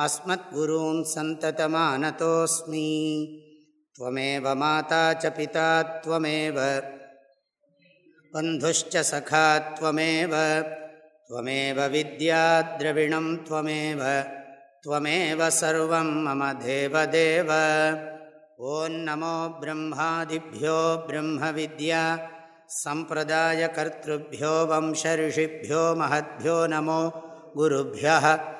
अस्मद्गुरून् सन्ततमानतोऽस्मि। त्वमेव माता च पिता त्वमेव। बन्धुश्च सखा त्वमेव। त्वमेव विद्याद्रविणं त्वमेव। त्वमेव सर्वं मम देवदेव। ॐ नमो ब्रह्मादिभ्यो ब्रह्मविद्या। सम्प्रदायकर्तृभ्यो वंशऋषिभ्यो महद्भ्यो नमो गुरुभ्यः।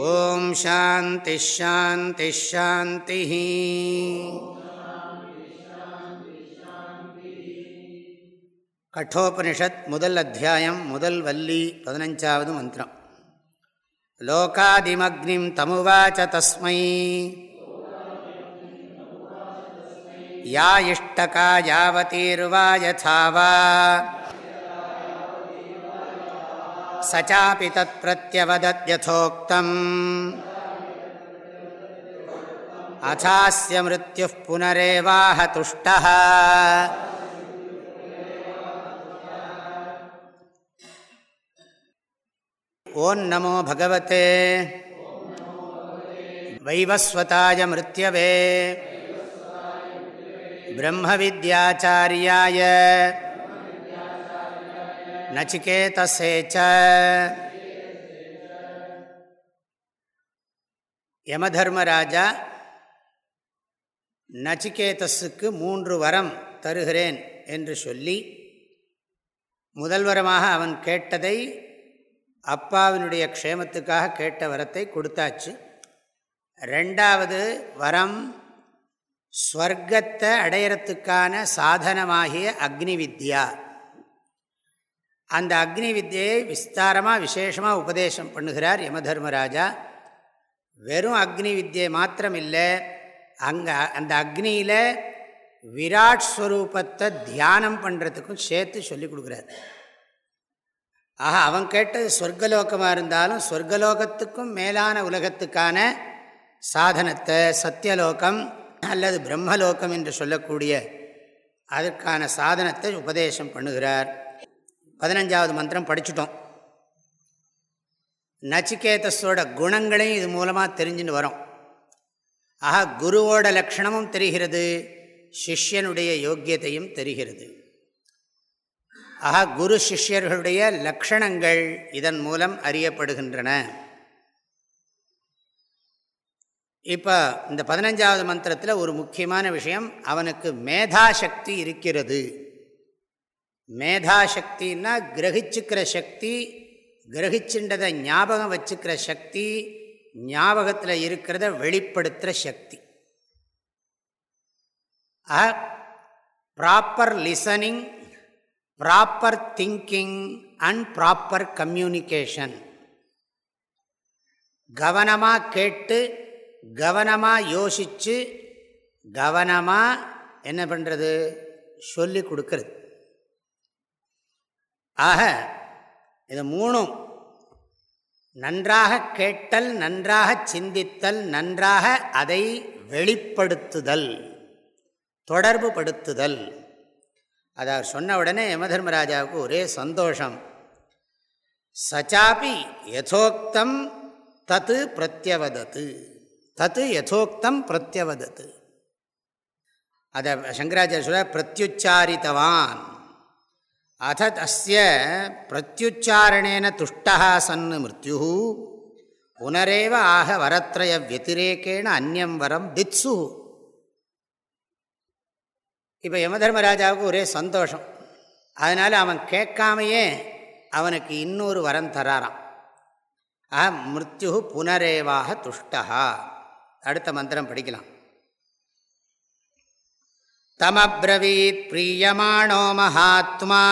ॐ शान्तिश्शान्तिश्शान्तिः கட்டோபனிஷத் முதல் அத்தியாயம் முதல் வல்லி பதினஞ்சாவது மந்திரம் லோகாதிமக்னிம் தமுவாச்ச தஸ்மை யா இஷ்டகா யாவதீர்வா யதாவா स चापि तत्प्रत्यवदद्यथोक्तम् अथास्य मृत्युः पुनरेवाह तुष्टः। ॐ नमो भगवते। वैवस्वताय मृत्यवे। ब्रह्मविद्याचार्याय। நச்சிகேதசே யமதர்மராஜா நச்சிகேதஸுக்கு மூன்று வரம் தருகிறேன் என்று சொல்லி முதல் வரமாக அவன் கேட்டதை அப்பாவினுடைய க்ஷேமத்துக்காக கேட்ட வரத்தை கொடுத்தாச்சு. ரெண்டாவது வரம் ஸ்வர்க்கத்தை அடையறத்துக்கான சாதனமாகிய அக்னி வித்யா. அந்த அக்னி வித்தியை விஸ்தாரமாக விசேஷமாக உபதேசம் பண்ணுகிறார் யமதர்மராஜா. வெறும் அக்னி வித்தியை மாத்திரம் இல்லை அங்கே அந்த அக்னியில் விராட் ஸ்வரூபத்தை தியானம் பண்ணுறதுக்கும் சேர்த்து சொல்லி கொடுக்குறார். ஆஹா அவன் கேட்டது சொர்க்கலோகமாக இருந்தாலும் சொர்க்கலோகத்துக்கும் மேலான உலகத்துக்கான சாதனத்தை சத்தியலோகம் அல்லது பிரம்மலோகம் என்று சொல்லக்கூடிய அதற்கான சாதனத்தை உபதேசம் பண்ணுகிறார். பதினஞ்சாவது மந்திரம் படிச்சுட்டோம். நச்சிகேதஸோட குணங்களையும் இது மூலமாக தெரிஞ்சுன்னு வரும். ஆஹா குருவோட லக்ஷணமும் தெரிகிறது சிஷ்யனுடைய யோக்கியத்தையும் தெரிகிறது. ஆஹா குரு சிஷ்யர்களுடைய லக்ஷணங்கள் இதன் மூலம் அறியப்படுகின்றன. இப்போ இந்த பதினஞ்சாவது மந்திரத்தில் ஒரு முக்கியமான விஷயம் அவனுக்கு மேதாசக்தி இருக்கிறது. மேதாசக்தின்னா கிரகிச்சுக்கிற சக்தி கிரகிச்சுன்றதை ஞாபகம் வச்சுக்கிற சக்தி ஞாபகத்தில் இருக்கிறத வெளிப்படுத்துகிற சக்தி. Proper listening proper thinking and proper communication கவனமாக கேட்டு கவனமாக யோசித்து கவனமாக என்ன பண்ணுறது சொல்லி கொடுக்கறது. ஆக இது மூணும் நன்றாக கேட்டல் நன்றாக சிந்தித்தல் நன்றாக அதை வெளிப்படுத்துதல் தொடர்பு படுத்துதல் அதை சொன்ன உடனே யமதர்மராஜாவுக்கு ஒரே சந்தோஷம். சச்சாபி யதோக்தம் தத்து பிரத்யவதத்து. தத்து யதோக்தம் பிரத்யவதத்து. அதை சங்கராச்சாரிய சொல்ல பிரத்யுச்சாரித்தவான். அத தஸ்ய பிரத்யுச்சாரணேன துஷ்டா சன் மிருத்யு புனரேவ ஆக வரத்ரய வத்திரேக்கேன அந்நியம் வரம் தித்சு இப்போ யமதர்மராஜாவுக்கு ஒரே சந்தோஷம் அதனால் அவன் கேட்காமையே அவனுக்கு இன்னொரு வரம் தராராம் ஆ மிருத்யு புனரேவாக துஷ்டா அடுத்த மந்திரம் படிக்கலாம் तमब्रवीत् प्रीयमाणो महात्मा।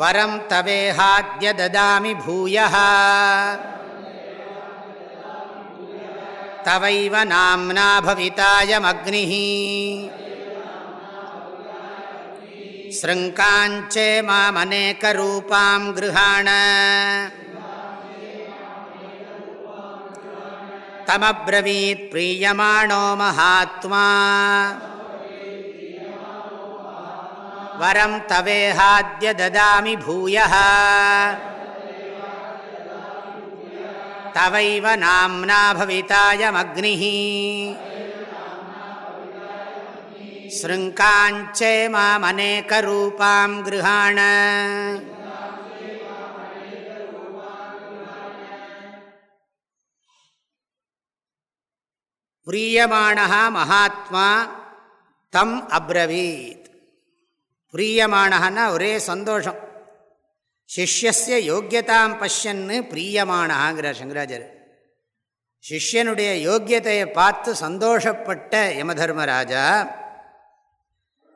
वरं तवेहाद्य ददामि भूयः। तवैव नाम्ना भवितायमग्निः। शृङ्काञ्चे मामनेकरूपां गृहाण। तमब्रवीत् प्रीयमाणो महात्मा वरं तवेहाद्य ददामि भूयः तवैव नाम्ना भवितायमग्निः शृङ्काञ्चे मामनेकरूपां गृहाण பிரியமானஹா மகாத்மா தம் அப்ரவீத். பிரியமானஹன்னா ஒரே சந்தோஷம். சிஷ்யசிய யோக்கியதாம் பஷ்யன்னு பிரியமானஹாங்கிறார் சங்கராஜர் சிஷ்யனுடைய யோக்கியத்தையை பார்த்து சந்தோஷப்பட்ட யமதர்மராஜா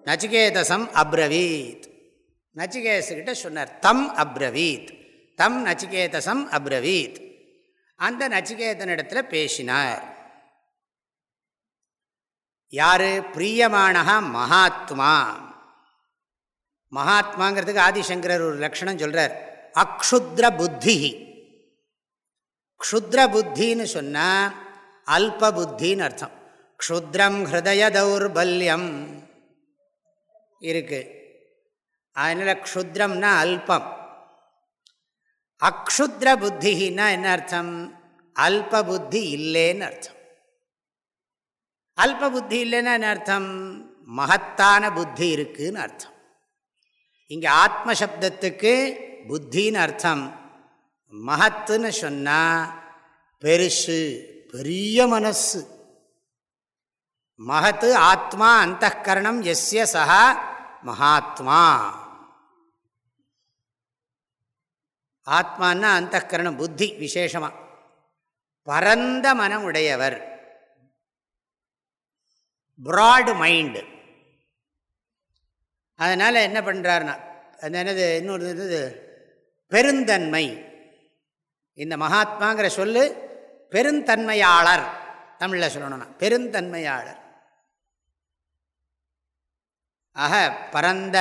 நச்சிகேதசம் அப்ரவீத். நச்சிகேதஸ்கிட்ட சொன்னார் தம் அப்ரவீத் தம் நச்சிகேதசம் அப்ரவீத். அந்த நச்சிகேதனிடத்தில் பேசினார். யாரு? பிரியமானஹா மகாத்மா. மகாத்மாங்கிறதுக்கு ஆதிசங்கரர் ஒரு லக்ஷணம் சொல்கிறார் அக்ஷுத்ர புத்தி க்ஷுத்ர புத்தின்னு சொன்னால் அல்ப புத்தின்னு அர்த்தம். க்ஷுத்ரம் ஹிருதய தௌர்பல்யம் இருக்கு. அதனால் க்ஷுத்ரம்னா அல்பம். அக்ஷுத்ர புத்தின்னா என்ன அர்த்தம்? அல்ப புத்தி இல்லைன்னு அர்த்தம். அல்ப புத்தி இல்லைன்னா என்ன அர்த்தம்? மகத்தான புத்தி இருக்குன்னு அர்த்தம். இங்கே ஆத்மசப்தத்துக்கு புத்தின்னு அர்த்தம். மகத்துன்னு சொன்னால் பெருசு பெரிய மனசு. மகத்து ஆத்மா அந்த கரணம் எஸ்ய சஹா மகாத்மா. ஆத்மான்னா அந்த கரணம் புத்தி விசேஷமாக பரந்த மனம் உடையவர் ப்ராடு மைண்டு அதனால் என்ன பண்ணுறாருனா அது என்னது இன்னொரு இது பெருந்தன்மை. இந்த மகாத்மாங்கிற சொல்லு பெருந்தன்மையாளர் தமிழில் சொல்லணும்னா பெருந்தன்மையாளர். ஆக பரந்த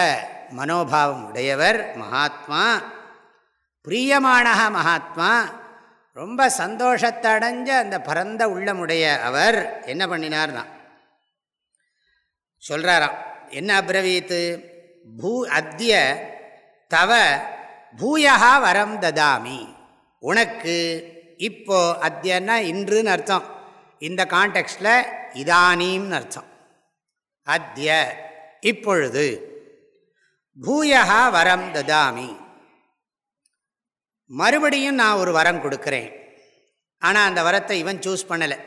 மனோபாவம் உடையவர் மகாத்மா பிரியமான மகாத்மா ரொம்ப சந்தோஷத்தடைஞ்ச அந்த பரந்த உள்ளமுடைய அவர் என்ன பண்ணினார்னா சொல்கிறாராம் என்ன அப்ரவீத்து? பூ அத்திய தவ பூயகா வரம் ததாமி. உனக்கு இப்போ அத்தியன்னா இன்றுன்னு அர்த்தம். இந்த கான்டெக்ஸ்டில் இதானீம்னு அர்த்தம். அத்திய இப்பொழுது. பூயகா வரம் ததாமி. மறுபடியும் நான் ஒரு வரம் கொடுக்குறேன். ஆனால் அந்த வரத்தை இவன் சூஸ் பண்ணலை.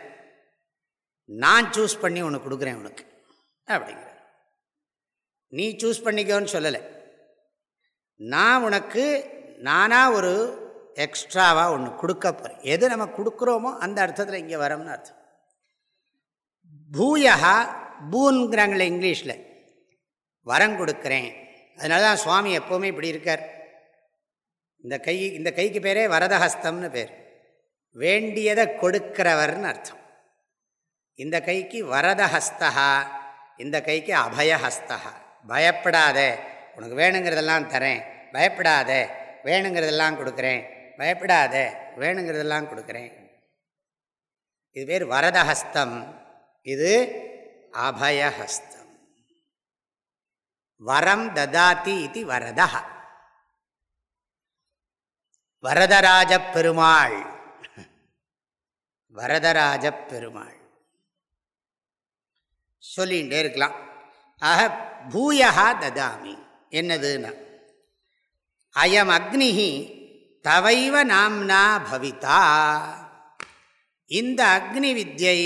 நான் சூஸ் பண்ணி உனக்கு கொடுக்குறேன் உனக்கு. அப்படிங்கிற. நீ சூஸ் பண்ணிக்கோன்னு சொல்லலை. நான் உனக்கு நானாக ஒரு எக்ஸ்ட்ராவாக ஒன்று கொடுக்க போகிறேன் எது நம்ம கொடுக்குறோமோ அந்த அர்த்தத்தில் இங்கே வரோம்னு அர்த்தம். பூயகா பூன்கிறாங்களே இங்கிலீஷில். வரம் கொடுக்குறேன். அதனால தான் சுவாமி எப்போவுமே இப்படி இருக்கார். இந்த கை இந்த கைக்கு பேரே வரதஹஸ்தம்னு பேர். வேண்டியதை கொடுக்கிறவர்னு அர்த்தம். இந்த கைக்கு வரதஹஸ்தா இந்த கைக்கு அபயஹஸ்தா. பயப்படாத. உனக்கு வேணுங்கிறதெல்லாம் தரேன். பயப்படாத. வேணுங்கிறதெல்லாம் கொடுக்குறேன். பயப்படாத. வேணுங்கிறதெல்லாம் கொடுக்குறேன். இது பேர் வரதஹஸ்தம். இது அபயஹஸ்தம். வரம் ததாதி இது வரதா வரதராஜ பெருமாள். வரதராஜ பெருமாள். சொல்லிகிட்டே இருக்கலாம். ஆக பூயா ததாமி. என்னதுன்னா அயம் அக்னிஹி தவைவ நாம்னா பவிதா. இந்த அக்னி வித்யை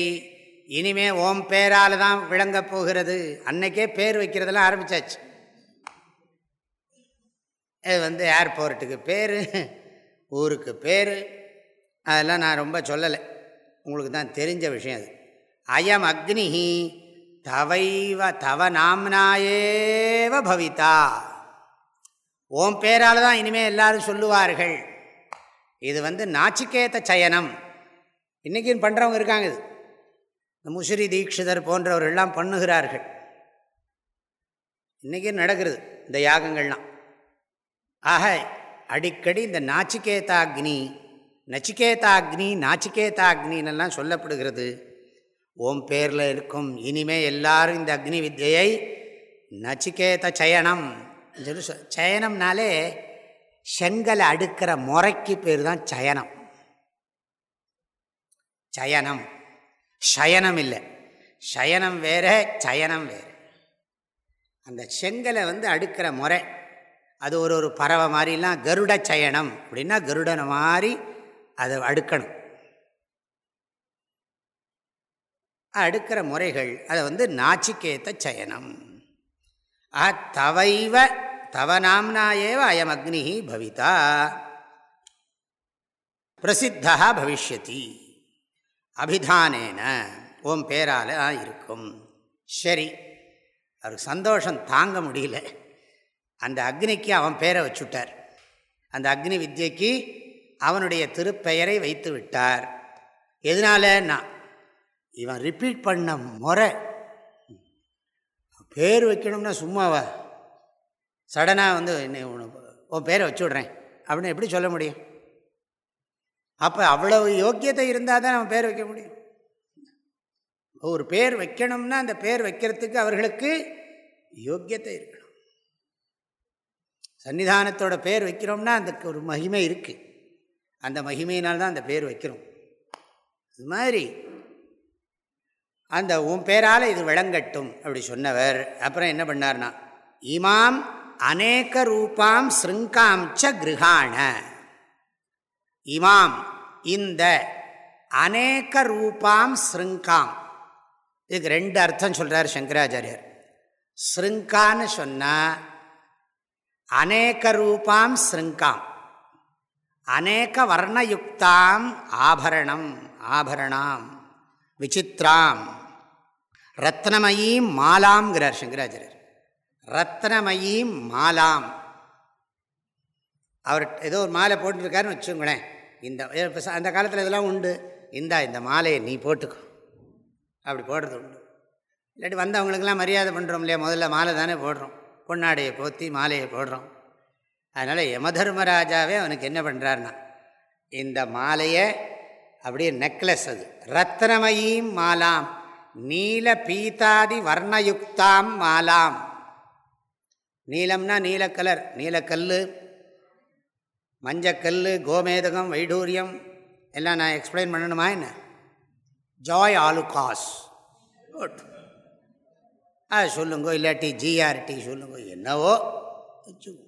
இனிமே ஓம் பேரால் தான் விளங்க போகிறது. அன்னைக்கே பேர் வைக்கிறதெல்லாம் ஆரம்பித்தாச்சு இது வந்து ஏர்போர்ட்டுக்கு பேர் ஊருக்கு பேர். அதெல்லாம் நான் ரொம்ப சொல்லலை. உங்களுக்கு தான் தெரிஞ்ச விஷயம் அது. அயம் அக்னி தவைவ தவ நாம்னாயேவ பவிதா. ஓம் பேரால் தான் இனிமேல் எல்லாரும் சொல்லுவார்கள். இது வந்து நாச்சிக்கேத்த சயனம். இன்றைக்கும் பண்ணுறவங்க இருக்காங்க இது. இந்த முசிறி தீட்சிதர் போன்றவர்கள்லாம் பண்ணுகிறார்கள். இன்றைக்கும் நடக்கிறது இந்த யாகங்கள்லாம். ஆக அடிக்கடி இந்த நாச்சிகேதாக்னி நச்சிகேதாக்னி நாச்சிகேதாக்னின்னெல்லாம் சொல்லப்படுகிறது. ஓம் பேரில் இருக்கும். இனிமே எல்லாரும் இந்த அக்னி வித்தியை நச்சிகேத சயனம் சொல்லி சயனம்னாலே செங்கலை அடுக்கிற முறைக்கு பேர் தான் சயனம். சயனம். சயனம் இல்லை. சயனம் வேற சயனம் வேறு. அந்த செங்கலை வந்து அடுக்கிற முறை. அது ஒரு ஒரு பறவை மாதிரிலாம் கருட சயனம். அப்படின்னா கருடனை மாதிரி அதை அடுக்கணும். அடுக்கிற முறைகள் அதை வந்து நாச்சிக்கேத்த சயனம். ஆ தவைவ தவ நாம்னாயேவ அயம் அக்னி பவிதா. பிரசித்தா பவிஷ்யதி. அபிதானேன ஓம் பேரால் இருக்கும். சரி அவருக்கு சந்தோஷம் தாங்க முடியல. அந்த அக்னிக்கு அவன் பேரை வச்சுட்டார். அந்த அக்னி வித்யக்கு அவனுடைய திருப்பெயரை வைத்து விட்டார் எதனாலன்னா இவன் ரிப்பீட் பண்ண முறை. பேர் வைக்கணும்னா சும்மாவா. சடனாக வந்து உன் பேரை வச்சு விட்றேன் அப்படின்னு எப்படி சொல்ல முடியும்? அப்போ அவ்வளவு யோக்கியத்தை இருந்தால் தான் நம்ம பேர் வைக்க முடியும். ஒரு பேர் வைக்கணும்னா அந்த பேர் வைக்கிறதுக்கு அவர்களுக்கு யோக்கியத்தை இருக்கணும். சன்னிதானத்தோட பேர் வைக்கிறோம்னா அந்த ஒரு மகிமை இருக்குது அந்த மகிமையினால்தான் அந்த பேர் வைக்கிறோம். இது மாதிரி அந்த உன் பேரால் இது விளங்கட்டும் அப்படி சொன்னவர். அப்புறம் என்ன பண்ணார்னா இமாம் அநேக ரூபாம் ஸ்ருங்காம் ச கிருஹாண. இமாம் இந்த அநேக ரூபாம் ஸ்ருங்காம் இதுக்கு ரெண்டு அர்த்தம் சொல்கிறார் சங்கராச்சாரியர். ஸ்ருங்கான்னு சொன்னால் அநேக ரூபாம் ஸ்ருங்காம் அநேக வர்ணயுக்தாம் ஆபரணம் ஆபரணாம் விசித்ராம் ரத்னமயீம் மாலாம்ங்கிறார் சங்கராச்சாரியர். ரத்னமயீம் மாலாம். அவர் ஏதோ ஒரு மாலை போட்டுருக்காருன்னு வச்சுங்களேன் இந்த அந்த காலத்தில் இதெல்லாம் உண்டு. இந்தா இந்த மாலையை நீ போட்டுக்கோ. அப்படி போடுறது உண்டு. இல்லாட்டி வந்தவங்களுக்கெல்லாம் மரியாதை பண்ணுறோம் இல்லையா? முதல்ல மாலை தானே போடுறோம். பொன்னாடையை போற்றி மாலையை போடுறோம். அதனால் யமதர்மராஜாவே அவனுக்கு என்ன பண்ணுறாருன்னா இந்த மாலையை அப்படியே நெக்லஸ் அது. ரத்னமயீம் மாலாம். நீல பீதாதி வர்ணயுக்தாம் மாலாம். நீலம்னா நீலக்கலர் நீலக்கல் மஞ்சக்கல் கோமேதகம் வைடூரியம். எல்லாம் நான் எக்ஸ்பிளைன் பண்ணணுமா என்ன? ஜாய் ஆலுகாஸ் குட் ஆ சொல்லுங்க இல்லாட்டி ஜிஆர்டி சொல்லுங்க என்னவோ. வச்சுக்கோ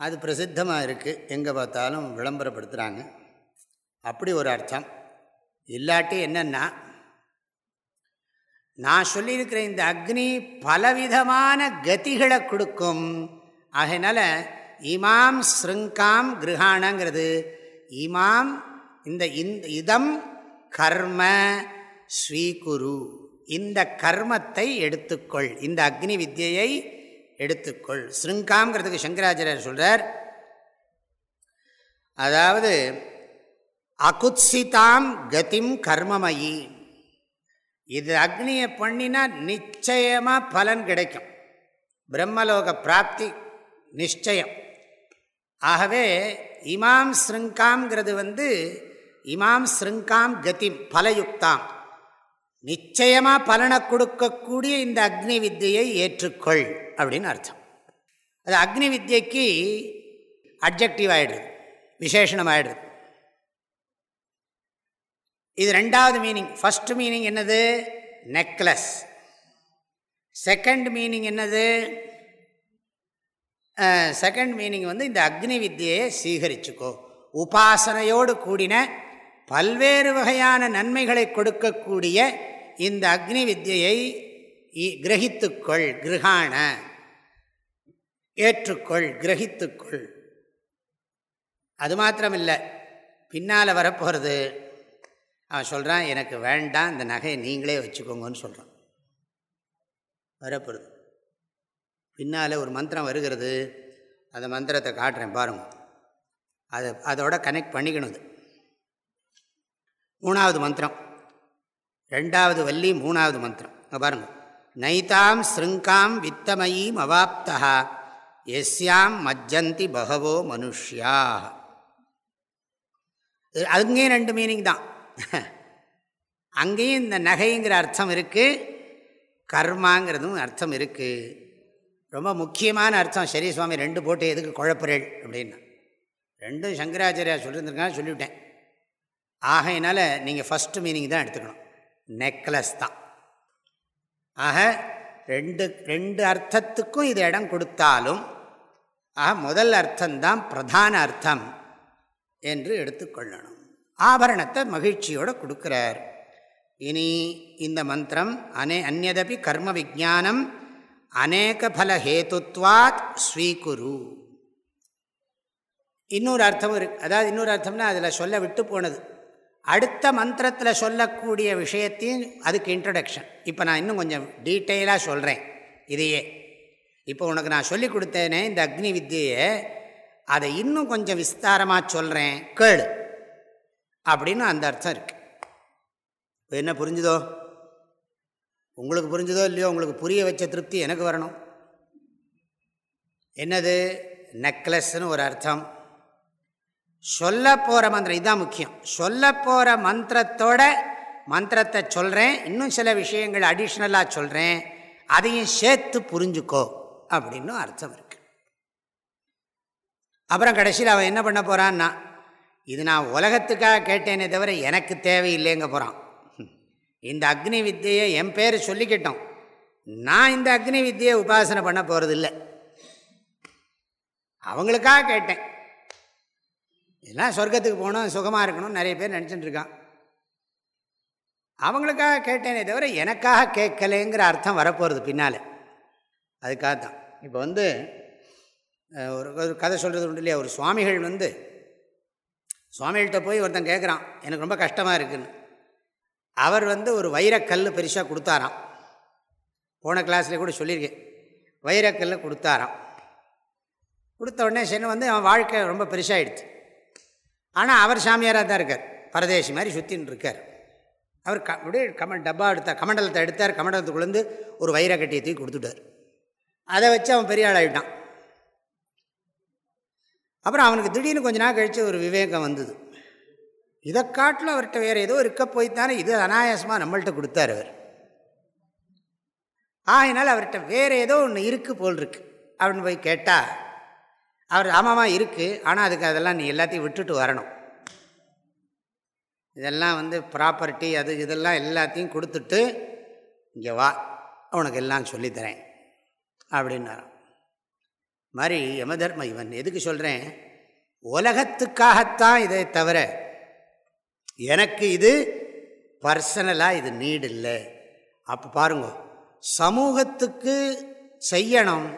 அது பிரசித்தமாக இருக்குது எங்கே பார்த்தாலும் விளம்பரப்படுத்துகிறாங்க அப்படி ஒரு அர்த்தம். இல்லாட்டி என்னென்னா நான் சொல்லியிருக்கிற இந்த அக்னி பலவிதமான கதிகளை கொடுக்கும். ஆகையினால இமாம் ஸ்ருங்காம் கிரகாணங்கிறது இமாம் இந்த இதம் கர்ம ஸ்வீகுரு இந்த கர்மத்தை எடுத்துக்கொள். இந்த அக்னி வித்தியை எடுத்துக்கொள். ஸ்ருங்காம்ங்கிறதுக்கு சங்கராச்சாரியர் சொல்கிறார் அதாவது அகுத்சிதாம் கதிம் கர்மமயி. இது அக்னியை பண்ணினா நிச்சயமாக பலன் கிடைக்கும். பிரம்மலோக பிராப்தி நிச்சயம். ஆகவே இமாம் ஸ்ருங்காம்ங்கிறது வந்து இமாம் ஸ்ருங்காம் கதிம் பலயுக்தாம். நிச்சயமாக பலனை கொடுக்கக்கூடிய இந்த அக்னி வித்தியை ஏற்றுக்கொள் அப்படின்னு அர்த்தம். அது அக்னி வித்தியக்கு அப்ஜெக்டிவ் ஆகிடுது விசேஷனம் ஆகிடுது இது ரெண்டாவது மீனிங் ஃபஸ்ட் மீனிங் என்னது? நெக்லஸ் செகண்ட் மீனிங் என்னது? செகண்ட் மீனிங் வந்து இந்த அக்னி வித்தியையை சீகரிச்சுக்கோ. உபாசனையோடு கூடின பல்வேறு வகையான நன்மைகளை கொடுக்கக்கூடிய இந்த அக்னி வித்தியை கிரகித்துக்கொள் கிரகாண ஏற்றுக்கொள் கிரகித்துக்கொள். அது மாத்திரமில்லை. பின்னால் வரப்போகிறது அவன் சொல்கிறான் எனக்கு வேண்டாம் இந்த நகையை நீங்களே வச்சுக்கோங்கன்னு சொல்கிறான் வரப்படுது பின்னால் ஒரு மந்திரம் வருகிறது. அந்த மந்திரத்தை காட்டுறேன் பாருங்கள் அதை அதோட கனெக்ட் பண்ணிக்கணும் மூணாவது மந்திரம். ரெண்டாவது வள்ளி மூணாவது மந்திரம். அங்கே பாருங்கள் நைதாம் ஸ்ருங்காம் வித்தமயீம் அவாப்தா எஸ்யாம் மஜ்ஜந்தி பகவோ மனுஷ்யா அங்கேயும் ரெண்டு மீனிங் தான். அங்கேயும் இந்த நகைங்கிற அர்த்தம் இருக்குது கர்மாங்கிறதும் அர்த்தம் இருக்குது ரொம்ப முக்கியமான அர்த்தம். சரி சுவாமி ரெண்டு போட்டு எதுக்கு குழப்பறேள் அப்படின்னா. ரெண்டும் சங்கராச்சாரியா சொல்லியிருந்திருக்காங்க சொல்லிவிட்டேன். ஆகையினால நீங்கள் ஃபஸ்ட்டு மீனிங் தான் எடுத்துக்கணும். நெக்லஸ் தான். ஆக ரெண்டு ரெண்டு அர்த்தத்துக்கும் இது இடம் கொடுத்தாலும் ஆக முதல் அர்த்தம்தான் பிரதான அர்த்தம் என்று எடுத்துக்கொள்ளணும். ஆபரணத்தை மகிழ்ச்சியோடு கொடுக்குறார். இனி இந்த மந்திரம் அனே அந்நதபி கர்ம விஜானம் அநேக பல ஹேத்துவாத் ஸ்வீகுரு. இன்னொரு அர்த்தம் இருக்கு. அதாவது இன்னொரு அர்த்தம்னா அதில் சொல்ல விட்டு போனது. அடுத்த மந்திரத்தில் சொல்லக்கூடிய விஷயத்தையும் அதுக்கு இன்ட்ரடக்ஷன் இப்போ நான் இன்னும் கொஞ்சம் டீட்டெயிலாக சொல்கிறேன் இதையே. இப்போ உனக்கு நான் சொல்லி கொடுத்தேனே இந்த அக்னி வித்தியை அதை இன்னும் கொஞ்சம் விஸ்தாரமாக சொல்கிறேன் கேளு. அப்படின்னு அந்த அர்த்தம் இருக்கு. இப்போ என்ன புரிஞ்சுதோ? உங்களுக்கு புரிஞ்சுதோ இல்லையோ உங்களுக்கு புரிய வச்ச திருப்தி எனக்கு வரணும். என்னது? நெக்லஸ்ன்னு ஒரு அர்த்தம். சொல்ல போகிற மந்திரம் இதுதான் முக்கியம். சொல்ல போகிற மந்திரத்தோட மந்திரத்தை சொல்கிறேன் இன்னும் சில விஷயங்கள் அடிஷ்னலாக சொல்கிறேன் அதையும் சேர்த்து புரிஞ்சுக்கோ அப்படின்னு அர்த்தம் இருக்குது அப்புறம் கடைசியில் அவன் என்ன பண்ண போகிறான்னா இது நான் உலகத்துக்காக கேட்டேனே தவிர எனக்கு தேவையில்லைங்க போகிறான் இந்த அக்னி வித்தியை என் பேர் சொல்லிக்கிட்டோம். நான் இந்த அக்னி வித்தியை உபாசனை பண்ண போகிறது இல்லை அவங்களுக்காக கேட்டேன். இதெல்லாம் சொர்க்கத்துக்கு போகணும் சுகமாக இருக்கணும் நிறைய பேர் நினச்சிட்டுருக்கான் அவங்களுக்காக கேட்டேனே தவிர எனக்காக கேட்கலைங்கிற அர்த்தம் வரப்போகிறது பின்னால். அதுக்காக தான் இப்போ வந்து ஒரு ஒரு கதை சொல்கிறது உண்டு இல்லையா? ஒரு சுவாமிகள் வந்து சுவாமிகள்கிட்ட போய் ஒருத்தன் கேட்குறான் எனக்கு ரொம்ப கஷ்டமாக இருக்குன்னு. அவர் வந்து ஒரு வைரக்கல் பெருசாக கொடுத்தாராம். போன கிளாஸில் கூட சொல்லியிருக்கேன். வைரக்கல் கொடுத்தாராம். கொடுத்த உடனே சென்று வந்து அவன் வாழ்க்கை ரொம்ப பெருசாகிடுச்சு ஆனால் அவர் சாமியாராக தான் இருக்கார். பரதேசி மாதிரி சுற்றின்னு இருக்கார். அவர் க அப்படியே கம டப்பா எடுத்தார் கமண்டலத்தை எடுத்தார். கமண்டலத்துக்குள்ளேருந்து ஒரு வைர தூக்கி கொடுத்துட்டார். அதை வச்சு அவன் பெரிய ஆள் ஆகிட்டான் அப்புறம் அவனுக்கு திடீர்னு கொஞ்ச நாள் கழித்து ஒரு விவேகம் வந்தது. இதை காட்டில் அவர்கிட்ட வேறு ஏதோ இருக்க போய்த்தானே இது அனாயாசமாக நம்மள்கிட்ட கொடுத்தார் அவர். ஆகினால அவர்கிட்ட வேறு ஏதோ ஒன்று இருக்குது போல் இருக்கு அப்படின்னு போய் கேட்டால் அவர் ஆமாமா இருக்குது ஆனால் அதுக்கு அதெல்லாம் நீ எல்லாத்தையும் விட்டுட்டு வரணும். இதெல்லாம் வந்து ப்ராப்பர்ட்டி அது இதெல்லாம் எல்லாத்தையும் கொடுத்துட்டு இங்கே வா உனக்கு எல்லாம் சொல்லித்தரேன் அப்படின்னாரான் மாதிரி யமதர்ம இவன். எதுக்கு சொல்கிறேன் உலகத்துக்காகத்தான் இதை தவிர எனக்கு இது பர்சனலாக இது நீடு இல்லை அப்போ பாருங்க சமூகத்துக்கு செய்யணும்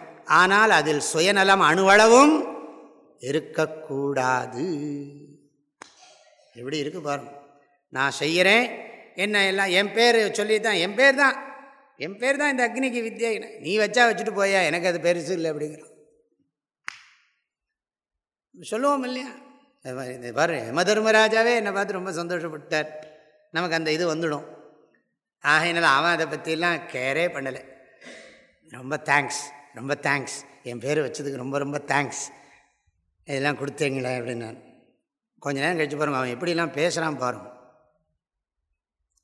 ஆனால் அதில் சுயநலம் அணுவளவும் இருக்கக்கூடாது. எப்படி இருக்கு பாருங்க. நான் செய்கிறேன் என்ன எல்லாம் என் பேர் சொல்லி தான் என் பேர் தான் என் பேர் தான் இந்த அக்னிக்கு வித்யை நீ வச்சா வச்சுட்டு போயா எனக்கு அது பெருசு இல்லை அப்படிங்கிறான் சொல்லுவோம் இல்லையா? பாரு யம தர்மராஜாவே என்னை பார்த்து ரொம்ப சந்தோஷப்பட்டார். நமக்கு அந்த இது வந்துடும். ஆகையினால அவன் அதை பற்றிலாம் கேரே பண்ணலை. ரொம்ப தேங்க்ஸ் ரொம்ப தேங்க்ஸ் என் பேர் வச்சதுக்கு ரொம்ப ரொம்ப தேங்க்ஸ் இதெல்லாம் கொடுத்தீங்களே அப்படின்னு நான் கொஞ்ச நேரம் கழிச்சு பாருங்க அவன் எப்படிலாம் பேசுகிறான் பாருங்க.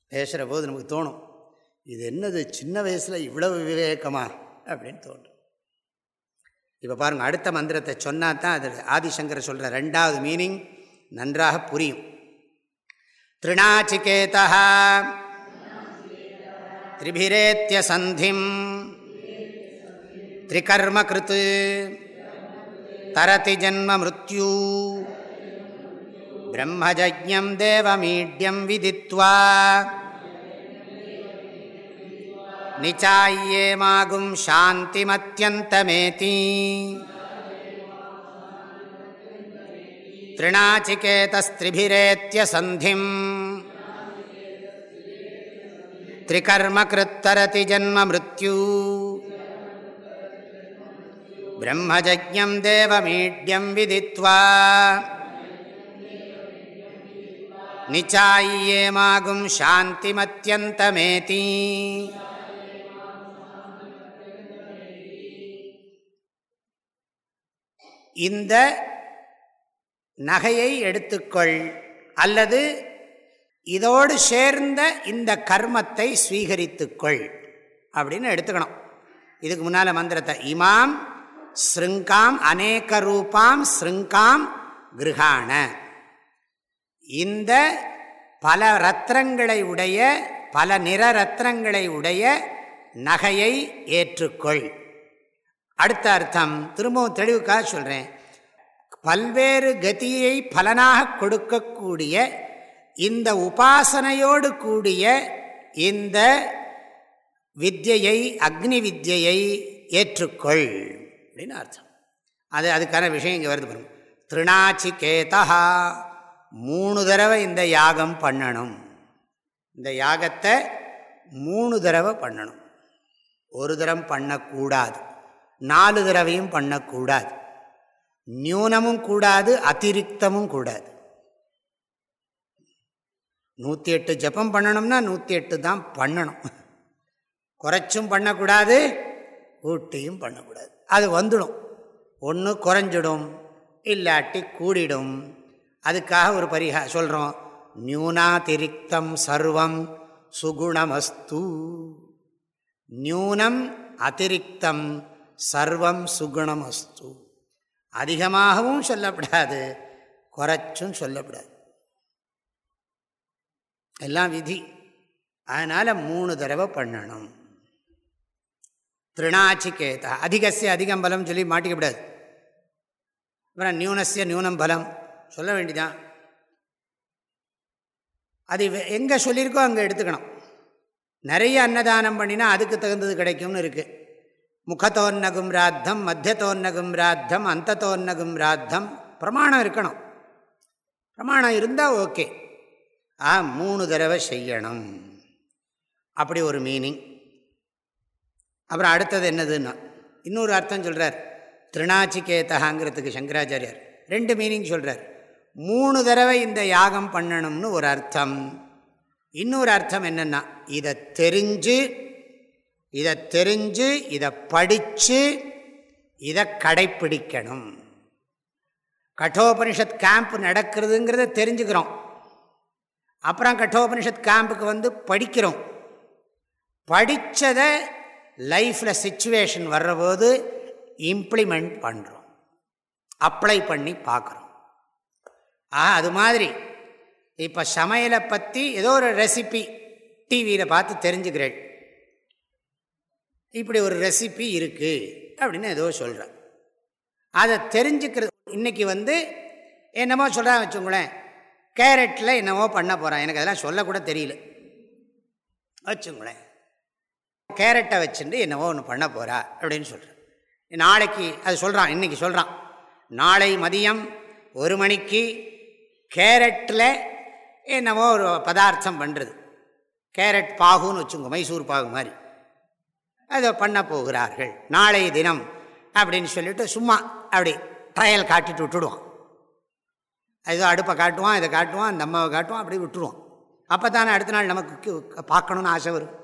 பேசுகிற போது நமக்கு தோணும் இது என்னது சின்ன வயசில் இவ்வளவு விவேகமா? அப்படின்னு தோணும். இப்போ பாருங்கள் அடுத்த மந்திரத்தை சொன்னால் தான் அது ஆதிசங்கர் சொல்கிற ரெண்டாவது மீனிங் நன்றாக புரியும். திருணாச்சிகேதா திரிபிரேத்திய சந்திம் திரிகர்மகிருத்து தரதி ஜன்ம மிருத்யூ பிரம்மஜம் தேவமீட்யம் விதித்வா. நிச்சாயே மாகும் சாந்திமத்தியந்தமேதி திருநாச்சிகேதஸ்திரிபிரேத்திய சந்திம் திரிகர்மகிருத்தரதி ஜன்ம மிருத்யூ பிரம்மஜஜம் தேவமீட்யம் விதித்வா நிச்சாயே சாந்திமத்தியந்தமேதி இந்த நகையை எடுத்துக்கொள் அல்லது இதோடு சேர்ந்த இந்த கர்மத்தை ஸ்வீகரித்துக்கொள் அப்படின்னு எடுத்துக்கணும். இதுக்கு முன்னால் மந்திரத்தை இமாம் ஸ்ருங்காம் அநேக ரூபாம் ஸ்ருங்காம் கிருகான இந்த பல ரத்னங்களை உடைய பல நிற ரத்னங்களை உடைய நகையை ஏற்றுக்கொள். அடுத்த அர்த்தம் திரும்பவும் தெளிவுக்காக சொல்கிறேன் பல்வேறு கதியை பலனாக கொடுக்கக்கூடிய இந்த உபாசனையோடு கூடிய இந்த வித்யை அக்னி வித்யை ஏற்றுக்கொள் அப்படின்னு அர்த்தம். அது அதுக்கான விஷயம் இங்கே வருது பாருங்க. திருணாச்சி மூணு தடவை இந்த யாகம் பண்ணணும். இந்த யாகத்தை மூணு தடவை பண்ணணும். ஒரு தரம் பண்ணக்கூடாது. நாலு தடவையும் பண்ணக்கூடாது. நியூனமும் கூடாது அதிரிக்தமும் கூடாது. நூற்றி எட்டு ஜப்பம் பண்ணணும்னா நூற்றி எட்டு தான் பண்ணணும். குறைச்சும் பண்ணக்கூடாது ஊட்டியும் பண்ணக்கூடாது. அது வந்துடும். ஒன்று குறைஞ்சிடும் இல்லாட்டி கூடிடும். அதுக்காக ஒரு பரிகா சொல்கிறோம் நியூனாதிரிக்தம் சர்வம் சுகுணமஸ்து. நியூனம் அதிரிக்தம் சர்வம் சுகுணம் அஸ்து அதிகமாகவும் சொல்லப்படாது குறைச்சும் சொல்லப்படாது. எல்லாம் விதி. அதனால் மூணு தடவை பண்ணணும். திருணாச்சிக்கேதா அதிகசிய அதிகம் பலம் சொல்லி மாட்டிக்கப்படாது. அப்புறம் நியூனசிய நியூனம் பலம். சொல்ல வேண்டிதான். அது எங்கே சொல்லியிருக்கோ அங்கே எடுத்துக்கணும். நிறைய அன்னதானம் பண்ணினா அதுக்கு தகுந்தது கிடைக்கும்னு இருக்குது முகத்தோன்னகும் ராத்தம் மத்தியத்தோன்னகும் ராத்தம் அந்தத்தோன்னகும் ராத்தம். பிரமாணம் இருக்கணும். பிரமாணம் இருந்தால் ஓகே. ஆ மூணு தடவை செய்யணும். அப்படி ஒரு மீனிங். அப்புறம் அடுத்தது என்னதுன்னா இன்னொரு அர்த்தம் சொல்கிறார் திருநாச்சிகேதகாங்கிறதுக்கு சங்கராச்சாரியார் ரெண்டு மீனிங் சொல்கிறார் மூணு தடவை இந்த யாகம் பண்ணணும்னு ஒரு அர்த்தம். இன்னொரு அர்த்தம் என்னென்னா இதை தெரிஞ்சு இதை தெரிஞ்சு இதை படித்து இதை கடைப்பிடிக்கணும். கட்டோபனிஷத் கேம்ப் நடக்கிறதுங்கிறத தெரிஞ்சுக்கிறோம். அப்புறம் கட்டோபனிஷத் கேம்புக்கு வந்து படிக்கிறோம். படித்ததை லைஃப்பில் சுச்சுவேஷன் வர்றபோது இம்ப்ளிமெண்ட் பண்ணுறோம் அப்ளை பண்ணி பார்க்குறோம். ஆ அது மாதிரி. இப்போ சமையலை பற்றி ஏதோ ஒரு ரெசிபி டிவியில் பார்த்து தெரிஞ்சுக்கிறேன். இப்படி ஒரு ரெசிபி இருக்குது அப்படின்னு ஏதோ சொல்கிறேன் அதை தெரிஞ்சுக்கிறது இன்றைக்கி வந்து என்னமோ சொல்கிறான் வச்சுங்களேன் கேரட்டில் என்னவோ பண்ண போகிறான் எனக்கு அதெல்லாம் சொல்லக்கூட தெரியல. வச்சுங்களேன் கேரட்டை வச்சுட்டு என்னவோ ஒன்று பண்ண போகிறா அப்படின்னு சொல்கிறேன் நாளைக்கு அது சொல்கிறான் இன்றைக்கி சொல்கிறான் நாளை மதியம் ஒரு மணிக்கு கேரட்டில் என்னவோ ஒரு பதார்த்தம் பண்ணுறது கேரட் பாகுன்னு வச்சுங்க மைசூர் பாகு மாதிரி. அதை பண்ண போகிறார்கள். நாளை தினம் அப்படின்னு சொல்லிட்டு சும்மா அப்படி ட்ரையல் காட்டிட்டு விட்டுடுவான். ஏதோ அடுப்பை காட்டுவான் இதை காட்டுவான் அந்த அம்மாவை காட்டுவான் அப்படி விட்டுருவான். அப்போ தானே அடுத்த நாள் நமக்கு பார்க்கணுன்னு ஆசை வரும்.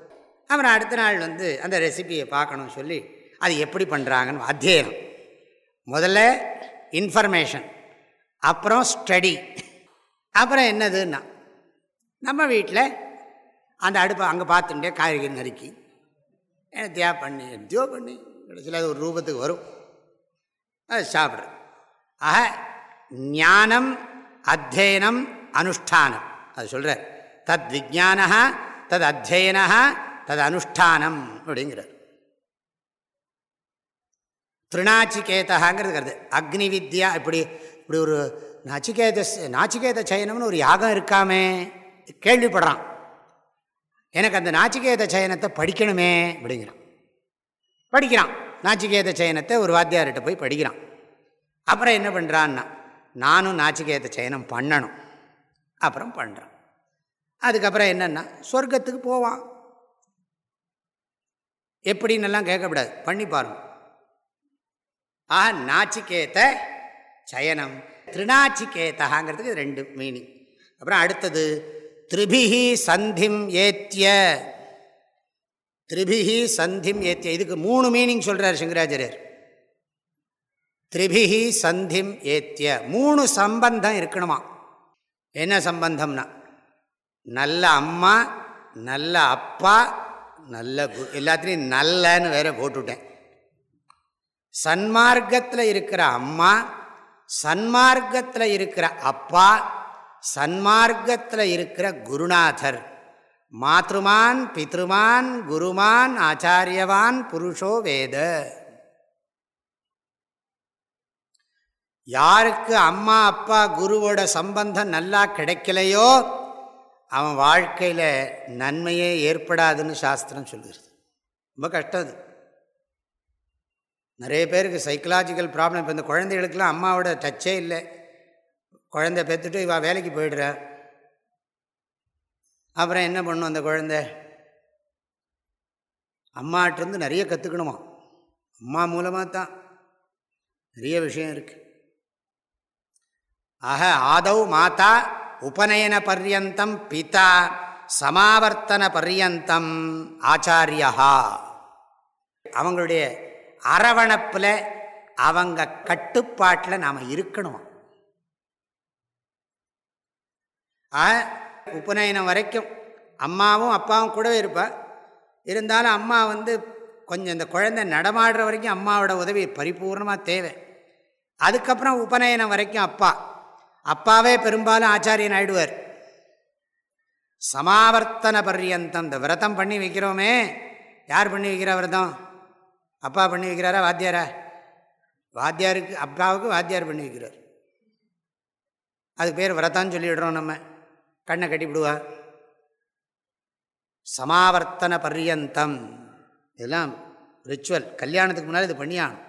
அப்புறம் அடுத்த நாள் வந்து அந்த ரெசிபியை பார்க்கணும்னு சொல்லி அது எப்படி பண்ணுறாங்கன்னு அத்தியனம் முதல்ல இன்ஃபர்மேஷன் அப்புறம் ஸ்டடி அப்புறம் என்னதுன்னா நம்ம வீட்டில் அந்த அடுப்பை அங்கே பார்த்துட்டே காய்கறி நறுக்கி தியா பண்ணி தியோ பண்ணி. கடைசியில் அது ஒரு ரூபத்துக்கு வரும். அது சாப்பிட்றது ஆக ஞானம் அத்தியனம் அனுஷ்டானம். அது சொல்கிறார் தத் விஜானா தத் அத்தியனா தது அனுஷ்டானம் அப்படிங்கிறார். திருநாச்சிகேதாங்கிறது கருது அக்னி வித்யா இப்படி இப்படி ஒரு நச்சிகேத நாச்சிகேத சயனம்னு ஒரு யாகம் இருக்காமே. கேள்விப்படுறான். எனக்கு அந்த நாச்சிகேத சயனத்தை படிக்கணுமே அப்படிங்கிறான். படிக்கிறான். நாச்சிகேத சயனத்தை ஒரு வாத்தியார்கிட்ட போய் படிக்கிறான். அப்புறம் என்ன பண்ணுறான்னா நானும் நாச்சிகேத சயனம் பண்ணணும். அப்புறம் பண்ணுறான் அதுக்கப்புறம் என்னென்னா சொர்க்கத்துக்கு போவான். எப்படின்னெல்லாம் கேட்கக்கூடாது. பண்ணி பாருங்க. ஆ நாச்சிகேத சயனம். திருநாச்சிகேதகாங்கிறதுக்கு ரெண்டு மீனிங் அப்புறம் அடுத்தது திரிபிஹி சந்திம் ஏத்திய திரிபிஹி சந்திம் ஏத்திய இதுக்கு மூணு மீனிங் சொல்கிறார் சங்கராச்சாரியர். திரிபிஹி சந்திம் ஏத்திய மூணு சம்பந்தம் இருக்கணுமா? என்ன சம்பந்தம்னா? நல்ல அம்மா நல்ல அப்பா நல்ல எல்லாத்துலேயும் நல்லன்னு வேற போட்டுவிட்டேன் சன்மார்க்கத்தில் இருக்கிற அம்மா சன்மார்க்கத்தில் இருக்கிற அப்பா சன்மார்க்கத்தில் இருக்கிற குருநாதர். மாத்ருமான் பித்ருமான் குருமான் ஆச்சாரியவான் புருஷோ வேத. யாருக்கு அம்மா அப்பா குருவோட சம்பந்தம் நல்லா கிடைக்கலையோ அவன் வாழ்க்கையில் நன்மையே ஏற்படாதுன்னு சாஸ்திரம் சொல்லுகிறது. ரொம்ப கஷ்டம் அது. நிறைய பேருக்கு சைக்கலாஜிக்கல் ப்ராப்ளம் இப்போ இந்த குழந்தைகளுக்கெல்லாம் அம்மாவோட டச்சே இல்லை. குழந்தை பெற்றுட்டு இவள் வேலைக்கு போயிடுற. அப்புறம் என்ன பண்ணும் அந்த குழந்தை? அம்மாட்டிருந்து நிறைய கற்றுக்கணுமா அம்மா மூலமாக தான் நிறைய விஷயம் இருக்குது ஆக ஆதவ் மாதா உபநயன பர்யந்தம் பிதா சமாவர்த்தன பர்யந்தம் ஆச்சாரியா அவங்களுடைய அரவணைப்பில் அவங்க கட்டுப்பாட்டில் நாம் இருக்கணும்? உபநயனம் வரைக்கும் அம்மாவும் அப்பாவும் கூடவே இருப்பாள் இருந்தாலும் அம்மா வந்து கொஞ்சம் இந்த குழந்தை நடமாடுற வரைக்கும் அம்மாவோட உதவி பரிபூர்ணமாக தேவை. அதுக்கப்புறம் உபநயனம் வரைக்கும் அப்பா. அப்பாவே பெரும்பாலும் ஆச்சாரியன் ஆயிடுவார். சமாவர்த்தன பர்யந்தம். இந்த விரதம் பண்ணி வைக்கிறோமே. யார் பண்ணி வைக்கிறா விரதம்? அப்பா பண்ணி வைக்கிறாரா வாத்தியாரா? வாத்தியாருக்கு அப்பாவுக்கு வாத்தியார் பண்ணி வைக்கிறார். அதுக்கு பேர் விரதான்னு சொல்லிவிடுறோம் நம்ம. கண்ணை கட்டிவிடுவா சமாவர்த்தன பர்யந்தம். இதெல்லாம் ரிச்சுவல் கல்யாணத்துக்கு முன்னால் இது பண்ணியாகணும்.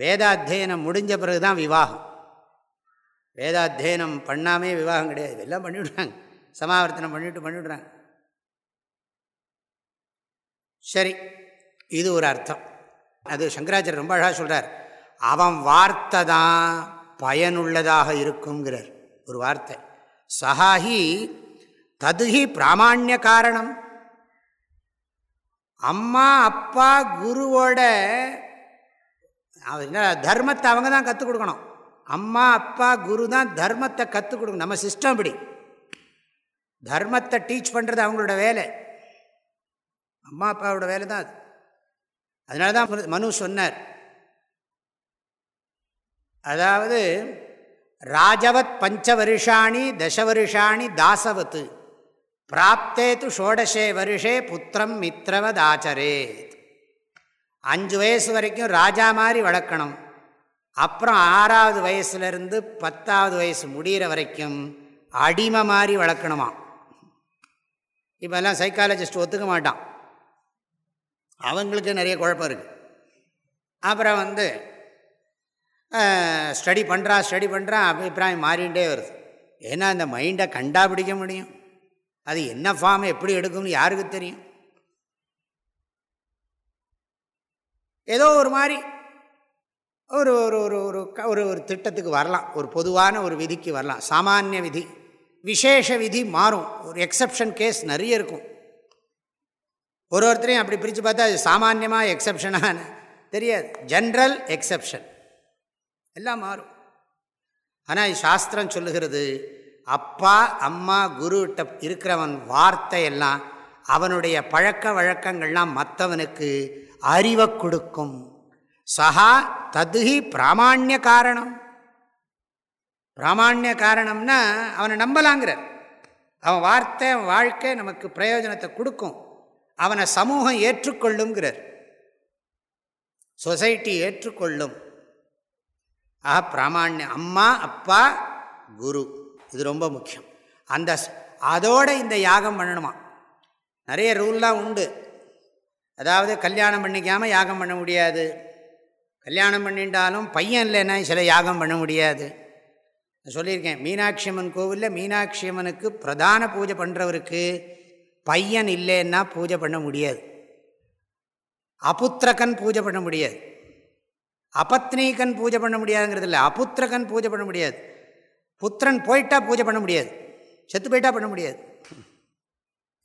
வேதாத்தியனம் முடிஞ்ச பிறகு தான் விவாகம். வேதாத்தியனம் பண்ணாமே விவாகம் கிடையாது. இதெல்லாம் பண்ணிவிடுறாங்க. சமாவர்த்தனம் பண்ணிவிட்டு பண்ணிவிடுறாங்க. சரி இது ஒரு அர்த்தம். அது சங்கராச்சாரியர் ரொம்ப அழகாக சொல்கிறார் அவன் வார்த்தை தான் பயனுள்ளதாக இருக்குங்கிறார் ஒரு வார்த்தை. சஹாஹி ததுஹி பிராமான்ய காரணம். அம்மா அப்பா குருவோட தர்மத்தை அவங்க தான் கற்றுக் கொடுக்கணும். அம்மா அப்பா குரு தான் தர்மத்தை கற்றுக் கொடுக்கணும். நம்ம சிஸ்டம் இப்படி தர்மத்தை டீச் பண்ணுறது அவங்களோட வேலை. அம்மா அப்பாவோட வேலை தான் அது. அதனால தான் மனு சொன்னார். அதாவது ராஜவத் பஞ்ச வருஷாணி தச வருஷாணி தாசவத்து பிராப்தே து ஷோடசே வருஷே புத்திரம் மித்திரவத் ஆச்சரேத் அஞ்சு வயசு வரைக்கும் ராஜா மாதிரி வளர்க்கணும். அப்புறம் ஆறாவது வயசுலேருந்து பத்தாவது வயசு முடிகிற வரைக்கும் அடிமை மாதிரி வளர்க்கணுமா? இப்போல்லாம் சைக்காலஜிஸ்ட் ஒத்துக்க மாட்டான். அவங்களுக்கு நிறைய குழப்பம் இருக்குது அப்புறம் வந்து ஸ்டடி பண்ணுறான் ஸ்டடி பண்ணுறான் அபிப்பிராயம் மாறிகிட்டே வருது. ஏன்னா அந்த மைண்டை கண்டாபிடிக்க முடியும். அது என்ன ஃபார்ம் எப்படி எடுக்கும்னு யாருக்கு தெரியும்? ஏதோ ஒரு மாதிரி ஒரு ஒரு ஒரு ஒரு ஒரு ஒரு திட்டத்துக்கு வரலாம். ஒரு பொதுவான ஒரு விதிக்கு வரலாம். சாமானிய விதி விசேஷ விதி மாறும். ஒரு எக்ஸப்ஷன் கேஸ் நிறைய இருக்கும். ஒரு ஒருத்தரையும் அப்படி பிரித்து பார்த்தா அது சாமானியமாக எக்ஸப்ஷனான தெரியாது. ஜென்ரல் எக்ஸப்ஷன் எல்லாம் மாறும். ஆனால் சாஸ்திரம் சொல்லுகிறது அப்பா அம்மா குருகிட்ட இருக்கிறவன் வார்த்தையெல்லாம் அவனுடைய பழக்க வழக்கங்கள்லாம் மற்றவனுக்கு அறிவை கொடுக்கும். சஹா ததுஹி பிராமான்ய காரணம். பிராமான்ய காரணம்னா அவனை நம்பலாங்கிறார். அவன் வார்த்தை வாழ்க்கை நமக்கு பிரயோஜனத்தை கொடுக்கும். அவனை சமூகம் ஏற்றுக்கொள்ளுங்கிறார் சொசைட்டி ஏற்றுக்கொள்ளும். ஆஹா பிராமணியம் அம்மா அப்பா குரு. இது ரொம்ப முக்கியம். அந்த அதோடு இந்த யாகம் பண்ணணுமா? நிறைய ரூல்லாம் உண்டு. அதாவது கல்யாணம் பண்ணிக்காமல் யாகம் பண்ண முடியாது. கல்யாணம் பண்ணிட்டாலும் பையன் இல்லைன்னா சில யாகம் பண்ண முடியாது. சொல்லியிருக்கேன் மீனாட்சி அம்மன் கோவிலில் மீனாட்சி அம்மனுக்கு பிரதான பூஜை பண்ணுறவருக்கு பையன் இல்லைன்னா பூஜை பண்ண முடியாது. அபுத்திரகன் பூஜை பண்ண முடியாது. அபத்னீகன் பூஜை பண்ண முடியாதுங்கிறது இல்லை அபுத்திரகன் பூஜை பண்ண முடியாது. புத்திரன் போயிட்டா பூஜை பண்ண முடியாது. செத்து போயிட்டா பண்ண முடியாது.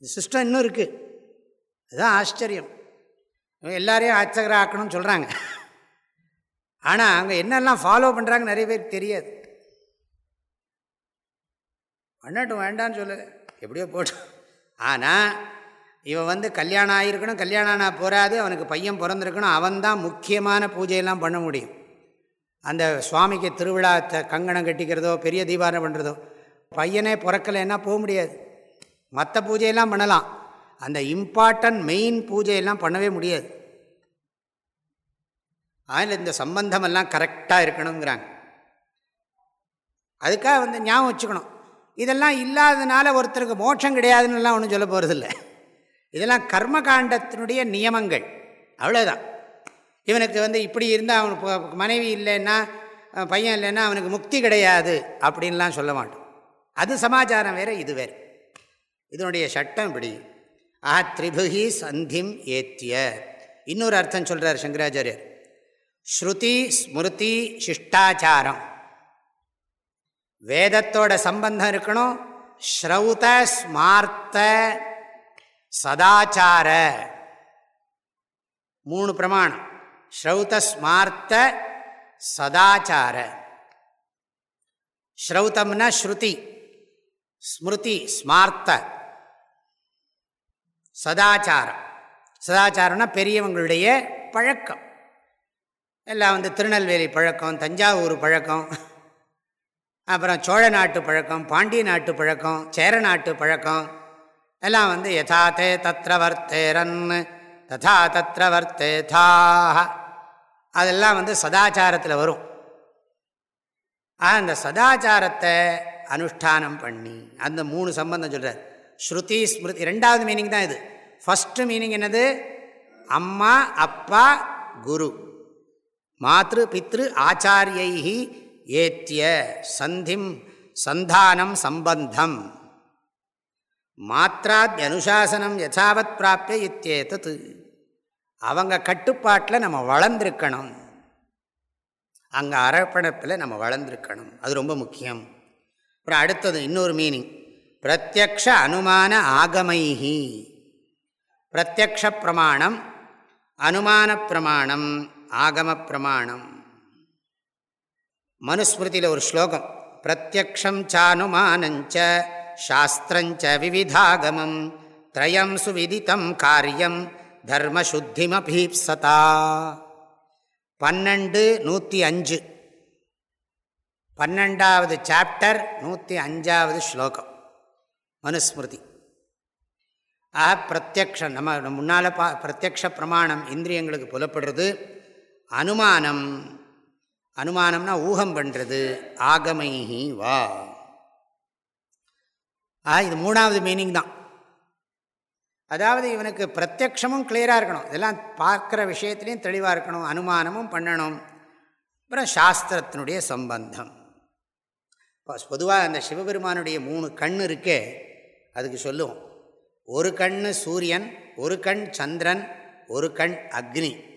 சிஸ்டம் இன்னும் இருக்குது அதுதான் ஆச்சரியம். எல்லாரையும் ஆச்சகரம் ஆக்கணும்னு சொல்கிறாங்க ஆனால் அங்கே என்னெல்லாம் ஃபாலோ பண்ணுறாங்க நிறைய பேருக்கு தெரியாது. பண்ணட்டும் வேண்டான்னு சொல்லு எப்படியோ போட்டோம். ஆனால் இவன் வந்து கல்யாணம் ஆகிருக்கணும் கல்யாணம் ஆனால் போகாது அவனுக்கு பையன் பிறந்திருக்கணும் அவன் தான் முக்கியமான பூஜையெல்லாம் பண்ண முடியும். அந்த சுவாமிக்கு திருவிழா கங்கணம் கட்டிக்கிறதோ பெரிய தீபாரணம் பண்ணுறதோ பையனே பிறக்கலைன்னா போக முடியாது. மற்ற பூஜையெல்லாம் பண்ணலாம். அந்த இம்பார்ட்டன்ட் மெயின் பூஜையெல்லாம் பண்ணவே முடியாது. அதில் இந்த சம்பந்தமெல்லாம் கரெக்டாக இருக்கணுங்கிறாங்க அதுக்காக வந்து ஞாபகம் வச்சுக்கணும். இதெல்லாம் இல்லாததுனால ஒருத்தருக்கு மோட்சம் கிடையாதுன்னுலாம் ஒன்றும் சொல்ல போகிறதில்ல இதெல்லாம் கர்மகாண்டத்தினுடைய நியமங்கள். அவ்வளோதான் இவனுக்கு வந்து இப்படி இருந்தால் அவனுக்கு மனைவி இல்லைன்னா பையன் இல்லைன்னா அவனுக்கு முக்தி கிடையாது அப்படின்லாம் சொல்ல மாட்டோம். அது சமாச்சாரம் வேறு இது வேறு. இதனுடைய சட்டம் இப்படி. ஆ திரிபுகி சந்திம் ஏத்திய. இன்னொரு அர்த்தம் சொல்கிறார் சங்கராச்சாரியர். ஸ்ருதி ஸ்மிருதி சிஷ்டாச்சாரம். வேதத்தோட சம்பந்தம் இருக்கணும். ஸ்ரௌத ஸ்மார்த்த சதாச்சார. மூணு பிரமாணம். ஸ்ரௌத ஸ்மார்த்த சதாச்சார. ஸ்ரௌதம்னா ஸ்ருதி. ஸ்மிருதி ஸ்மார்த்த. சதாச்சாரம். சதாச்சாரம்னா பெரியவங்களுடைய பழக்கம். எல்லாம் வந்து திருநெல்வேலி பழக்கம் தஞ்சாவூர் பழக்கம் அப்புறம் சோழ நாட்டு பழக்கம் பாண்டிய நாட்டு பழக்கம் சேர நாட்டு பழக்கம் எல்லாம் வந்து யதாத்தே தத்திர வர்த்தேரன் ததா தத்திர வர்த்தேதாக அதெல்லாம் வந்து சதாச்சாரத்தில் வரும். அந்த சதாச்சாரத்தை அனுஷ்டானம் பண்ணி அந்த மூணு சம்பந்தம் சொல்கிறார் ஸ்ருதி ஸ்மிருதி ரெண்டாவது மீனிங் தான் இது. ஃபஸ்ட்டு மீனிங் என்னது? அம்மா அப்பா குரு. மாத்ரு பித்ரு ஆச்சாரியை ஏத்திய சந்திம் சந்தானம் சம்பந்தம். மாத்திராத் அனுசாசனம் யசாவத் பிராப்பிய இத்தியேதத்து அவங்க கட்டுப்பாட்டில் நம்ம வளர்ந்துருக்கணும். அங்கே அரப்பணப்பில் நம்ம வளர்ந்துருக்கணும். அது ரொம்ப முக்கியம். அப்புறம் அடுத்தது இன்னொரு மீனிங் பிரத்யக்ஷ அனுமான ஆகமைஹி. பிரத்யக்ஷ பிரமாணம் அனுமான பிரமாணம் ஆகம பிரமாணம். மனுஸ்மிருதியில் ஒரு ஸ்லோகம் பிரத்யக்ஷம் சானுமானஞ்ச. சாஸ்திரஞ்ச விவிதாகமம் திரயம் சுவிதித்தம் காரியம் தர்மசுத்திமபீப்சதா பன்னெண்டு நூற்றி அஞ்சு பன்னெண்டாவது சாப்டர் நூற்றி அஞ்சாவது ஸ்லோகம் மனுஸ்மிருதி ஆக பிரத்யக்ஷம் நம்ம முன்னால் பா பிரத்யக்ஷ பிரமாணம் இந்திரியங்களுக்கு புலப்படுறது அனுமானம். அனுமானம்னா ஊகம் பண்ணுறது ஆகமைஹி வா. ஆ இது மூணாவது மீனிங் தான். அதாவது இவனுக்கு பிரத்யக்ஷமும் கிளியராக இருக்கணும். இதெல்லாம் பார்க்குற விஷயத்துலேயும் தெளிவாக இருக்கணும். அனுமானமும் பண்ணணும். அப்புறம் சாஸ்திரத்தினுடைய சம்பந்தம். பொதுவாக அந்த சிவபெருமானுடைய மூணு கண் இருக்கே அதுக்கு சொல்லுவோம். ஒரு கண் சூரியன் ஒரு கண் சந்திரன் ஒரு கண் அக்னி.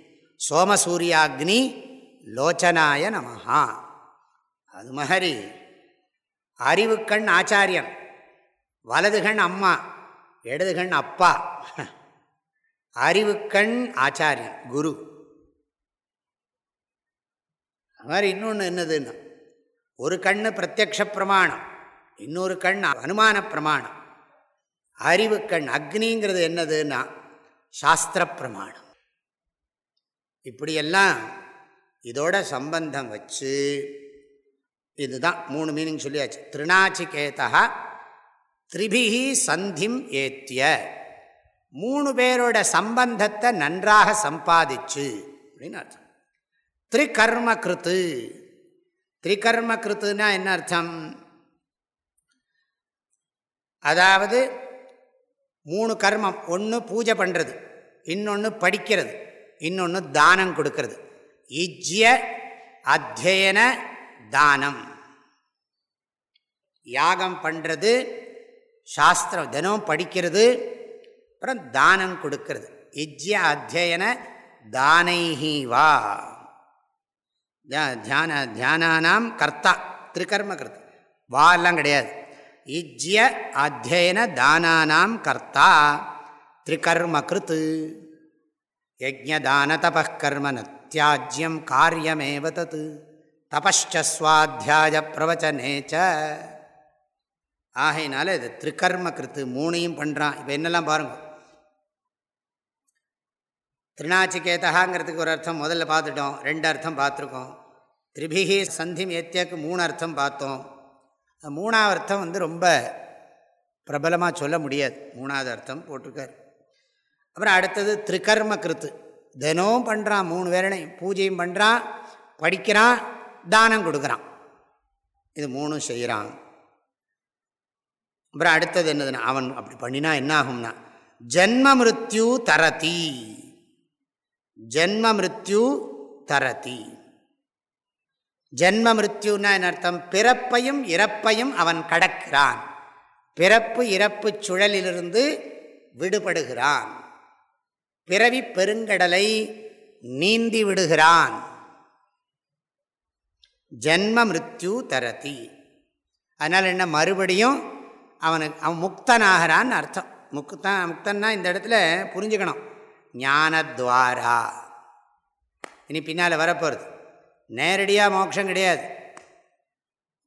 சோமசூரியாக்னி லோச்சனாய நமஹா. அது மாதிரி அறிவு கண் ஆச்சாரியன் வலது கண் அம்மா இடதுகண் அப்பா. அறிவு கண் ஆச்சாரியன் குரு. அது மாதிரி இன்னொன்று என்னதுன்னா ஒரு கண் பிரத்யக்ஷ பிரமாணம் இன்னொரு கண் அனுமான பிரமாணம். அறிவு கண் அக்னிங்கிறது என்னதுன்னா சாஸ்திர பிரமாணம். இப்படியெல்லாம் இதோட சம்பந்தம் வச்சு இதுதான் மூணு மீனிங் சொல்லியாச்சு. திருநாச்சிகேதா திரிபிகி சந்திம் ஏத்திய. மூணு பேரோட சம்பந்தத்தை நன்றாக சம்பாதிச்சு அப்படின்னு அர்த்தம். திரிகர்ம கிருத்து திரிகர்ம கிருத்துனா என்ன அர்த்தம்? அதாவது மூணு கர்மம் ஒன்று பூஜை பண்ணுறது இன்னொன்று படிக்கிறது இன்னொன்று தானம் கொடுக்கறது. இஜ்ய அத்தியன தானம். யாகம் பண்ணுறது சாஸ்திரம் தினம் படிக்கிறது அப்புறம் தானம் கொடுக்கறது. இஜ்ய அத்தியன தானைஹி வா. தியான தியானானாம் கர்த்தா திருக்கர்ம கர்த்தா. வாலாம் கிடையாது. இஜ்ய அத்தியன தானானாம் கர்த்தா திரிகர்ம கிருத்து. யஜதான தபர்ம நியாஜ்யம் காரியமேவ தத். தபஸ்வாத்தியாய பிரவச்சனேச்ச. ஆகையினால இது திருக்கர்ம கிருத்து மூணையும் பண்ணுறான் இப்போ என்னெல்லாம் பாருங்க. திருநாச்சிகேதகாங்கிறதுக்கு ஒரு அர்த்தம் முதல்ல பார்த்துட்டோம். ரெண்டு அர்த்தம் பார்த்துருக்கோம். திரிபிகி சந்தி ஏத்தியாக்கு மூணு அர்த்தம் பார்த்தோம். மூணாவது அர்த்தம் வந்து ரொம்ப பிரபலமாக சொல்ல முடியாது. மூணாவது அர்த்தம் போட்டிருக்கார். அப்புறம் அடுத்தது திருக்கர்ம கிருத்து. தினமும் பண்ணுறான் மூணு வேலையும். பூஜையும் பண்ணுறான் படிக்கிறான் தானம் கொடுக்குறான். இது மூணும் செய்கிறான் அப்புறம் அடுத்தது என்னதுன்னா அவன் அப்படி பண்ணினா என்ன ஆகும்னா ஜென்ம மிருத்யு தரதி. ஜென்ம மிருத்யு தரதி. ஜென்ம மிருத்யுன்னா என்ன அர்த்தம்? பிறப்பையும் இறப்பையும் அவன் கடக்கிறான். பிறப்பு இறப்பு சுழலிலிருந்து விடுபடுகிறான். பிறவி பெருங்கடலை நீந்தி விடுகிறான். ஜென்ம மிருத்யு தரதி. அதனால் என்ன? மறுபடியும் அவனுக்கு அவன் முக்தனாகிறான்னு அர்த்தம். முக்தான் முக்தன்னா இந்த இடத்துல புரிஞ்சுக்கணும். ஞானத்வாரா. இனி பின்னால் வரப்போகிறது நேரடியாக மோட்சம் கிடையாது.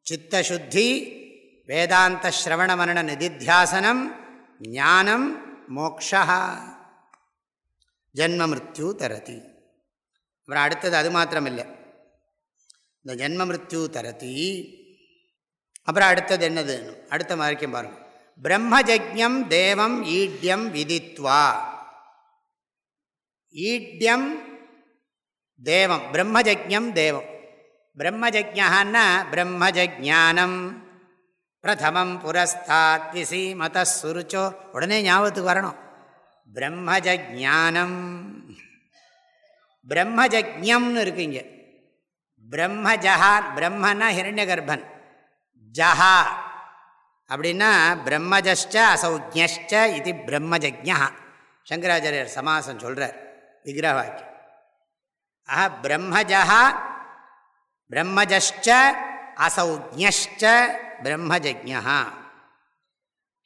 சித்த சுத்தி வேதாந்த ஸ்ரவண மரண நிதித்தியாசனம் ஞானம் மோக்ஷா. ஜென்ம மிருத்யு தரதி. அப்புறம் அடுத்தது அது மாத்திரம் இல்லை இந்த ஜென்ம மிருத்யு தரதி அப்புறம் அடுத்தது என்னது? அடுத்த மாதிரிக்கும் பாருங்கள் பிரம்மஜக்யம் தேவம் ஈட்யம் விதித்வா. ஈட்யம் தேவம் பிரம்மஜக்யம் தேவம். பிரம்மஜக்யான்னா பிரம்மஜானம் பிரதமம் புரஸ்தாத் விசி மத சுருச்சோ. உடனே ஞாபகத்துக்கு வரணும். பிரம்மஜானம் பிரம்மஜக்யம்னு இருக்குங்க பிரம்மஜஹா பிரம்மன்னா ஹிரண்ய கர்ப்பன் ஜஹா. அப்படின்னா பிரம்மஜஷ்ட அசௌஜ்யஷ்ட இது பிரம்மஜக்யா சங்கராச்சாரியர் சமாசம் சொல்கிறார் விக்கிரவாக்கியம் ஆஹா பிரம்மஜா பிரம்மஜஷ்ட அசௌஜ்யஷ்ட பிரம்மஜக்யா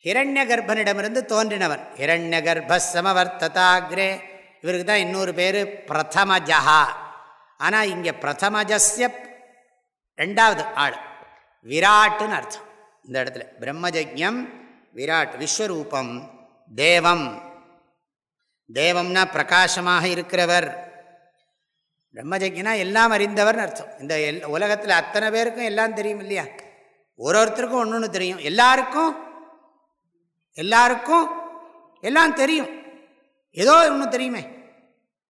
ஹிரண்ய கர்ப்பனிடமிருந்து தோன்றினவன். ஹிரண்ய கர்ப்பமவர்த்ததாகிரே இவருக்கு தான் இன்னொரு பேர் பிரதமஜஹா. ஆனால் இங்கே பிரதமஜஸ்ய ரெண்டாவது ஆள். விராட்டுன்னு அர்த்தம். இந்த இடத்துல. பிரம்மஜக்யம் விராட் விஸ்வரூபம் தேவம். தேவம்னா பிரகாசமாக இருக்கிறவர். பிரம்மஜக்யனா எல்லாம் அறிந்தவர்னு அர்த்தம். இந்த எல் உலகத்தில் அத்தனை பேருக்கும் எல்லாம் தெரியும் இல்லையா? ஒரு ஒருத்தருக்கும் ஒன்று ஒன்று தெரியும். எல்லாருக்கும் எல்லாருக்கும் எல்லாம் தெரியும். ஏதோ ஒன்று தெரியுமே.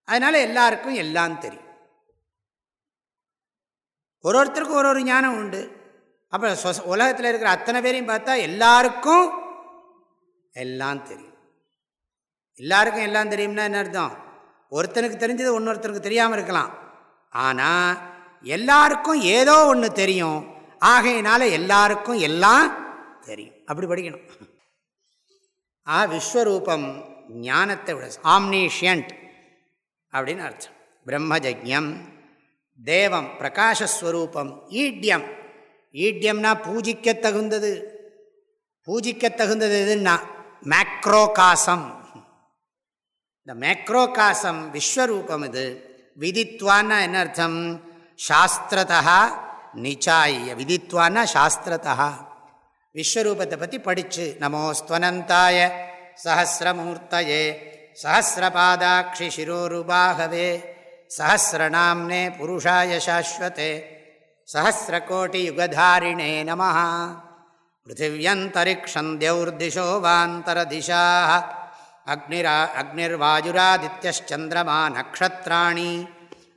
அதனால் எல்லாருக்கும் எல்லாம் தெரியும். ஒரு ஒருத்தருக்கும் ஒரு ஒரு ஞானம் உண்டு. அப்புறம் சொச உலகத்தில் இருக்கிற அத்தனை பேரையும் பார்த்தா எல்லாருக்கும் எல்லாம் தெரியும். எல்லாருக்கும் எல்லாம் தெரியும்னா என்ன அர்த்தம்? ஒருத்தனுக்கு தெரிஞ்சது இன்னொருத்தனுக்கு தெரியாமல் இருக்கலாம். ஆனால் எல்லாருக்கும் ஏதோ ஒன்று தெரியும். ஆகையினால எல்லாருக்கும் எல்லாம் தெரியும். அப்படி படிக்கணும். ஆ விஸ்வரூபம் ஞானத்தை விட ஆம்னீஷியன்ட் அப்படின்னு அர்த்தம். பிரம்மஜக்யம் தேவம் பிரகாஷஸ்வரூபம் ஈட்யம். ஈட்டியம்னா பூஜிக்க தகுந்தது பூஜிக்க தகுந்தது எதுன்னா மேக்ரோகாசம். இந்த மேக்ரோகாசம் விஸ்வரூபம் இது. விதித்வான்னா என்ன அர்த்தம்? சாஸ்திரதா நிச்சாய விதித்வான்னா சாஸ்திரதா விஸ்வரூபத்தை பற்றி படித்து நமோஸ்துவனந்தாய சஹசிரமூர்த்தயே. சஹசிரபாதாட்சி சிரோருபாகவே. சஹசிரநாம்னே புருஷாய சாஸ்வதே. सहस्रकोटियुगधारिणे नमः। पृथिव्यन्तरिक्षन्द्यौर्दिशो वान्तरदिशाः। अग्निरा, अग्निर्वायुरादित्यश्चन्द्रमा नक्षत्राणि।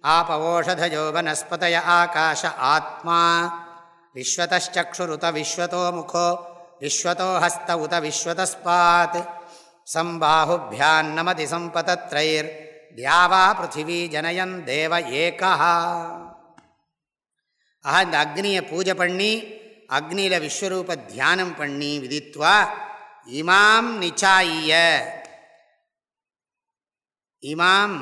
आपवोषधयो वनस्पतय आकाश आत्मा। विश्वतश्चक्षुरुत विश्वतो मुखो। विश्वतो हस्त उत विश्वतस्पात् सम्बाहुभ्यान्नमति सम्पतत्रैर्द्यावा पृथिवी जनयन् देव एकः। ஆஹா இந்த அக்னியை பூஜை பண்ணி அக்னியில் விஸ்வரூப தியானம் பண்ணி விதித்வா இமாம் நிச்சாயிய. இமாம்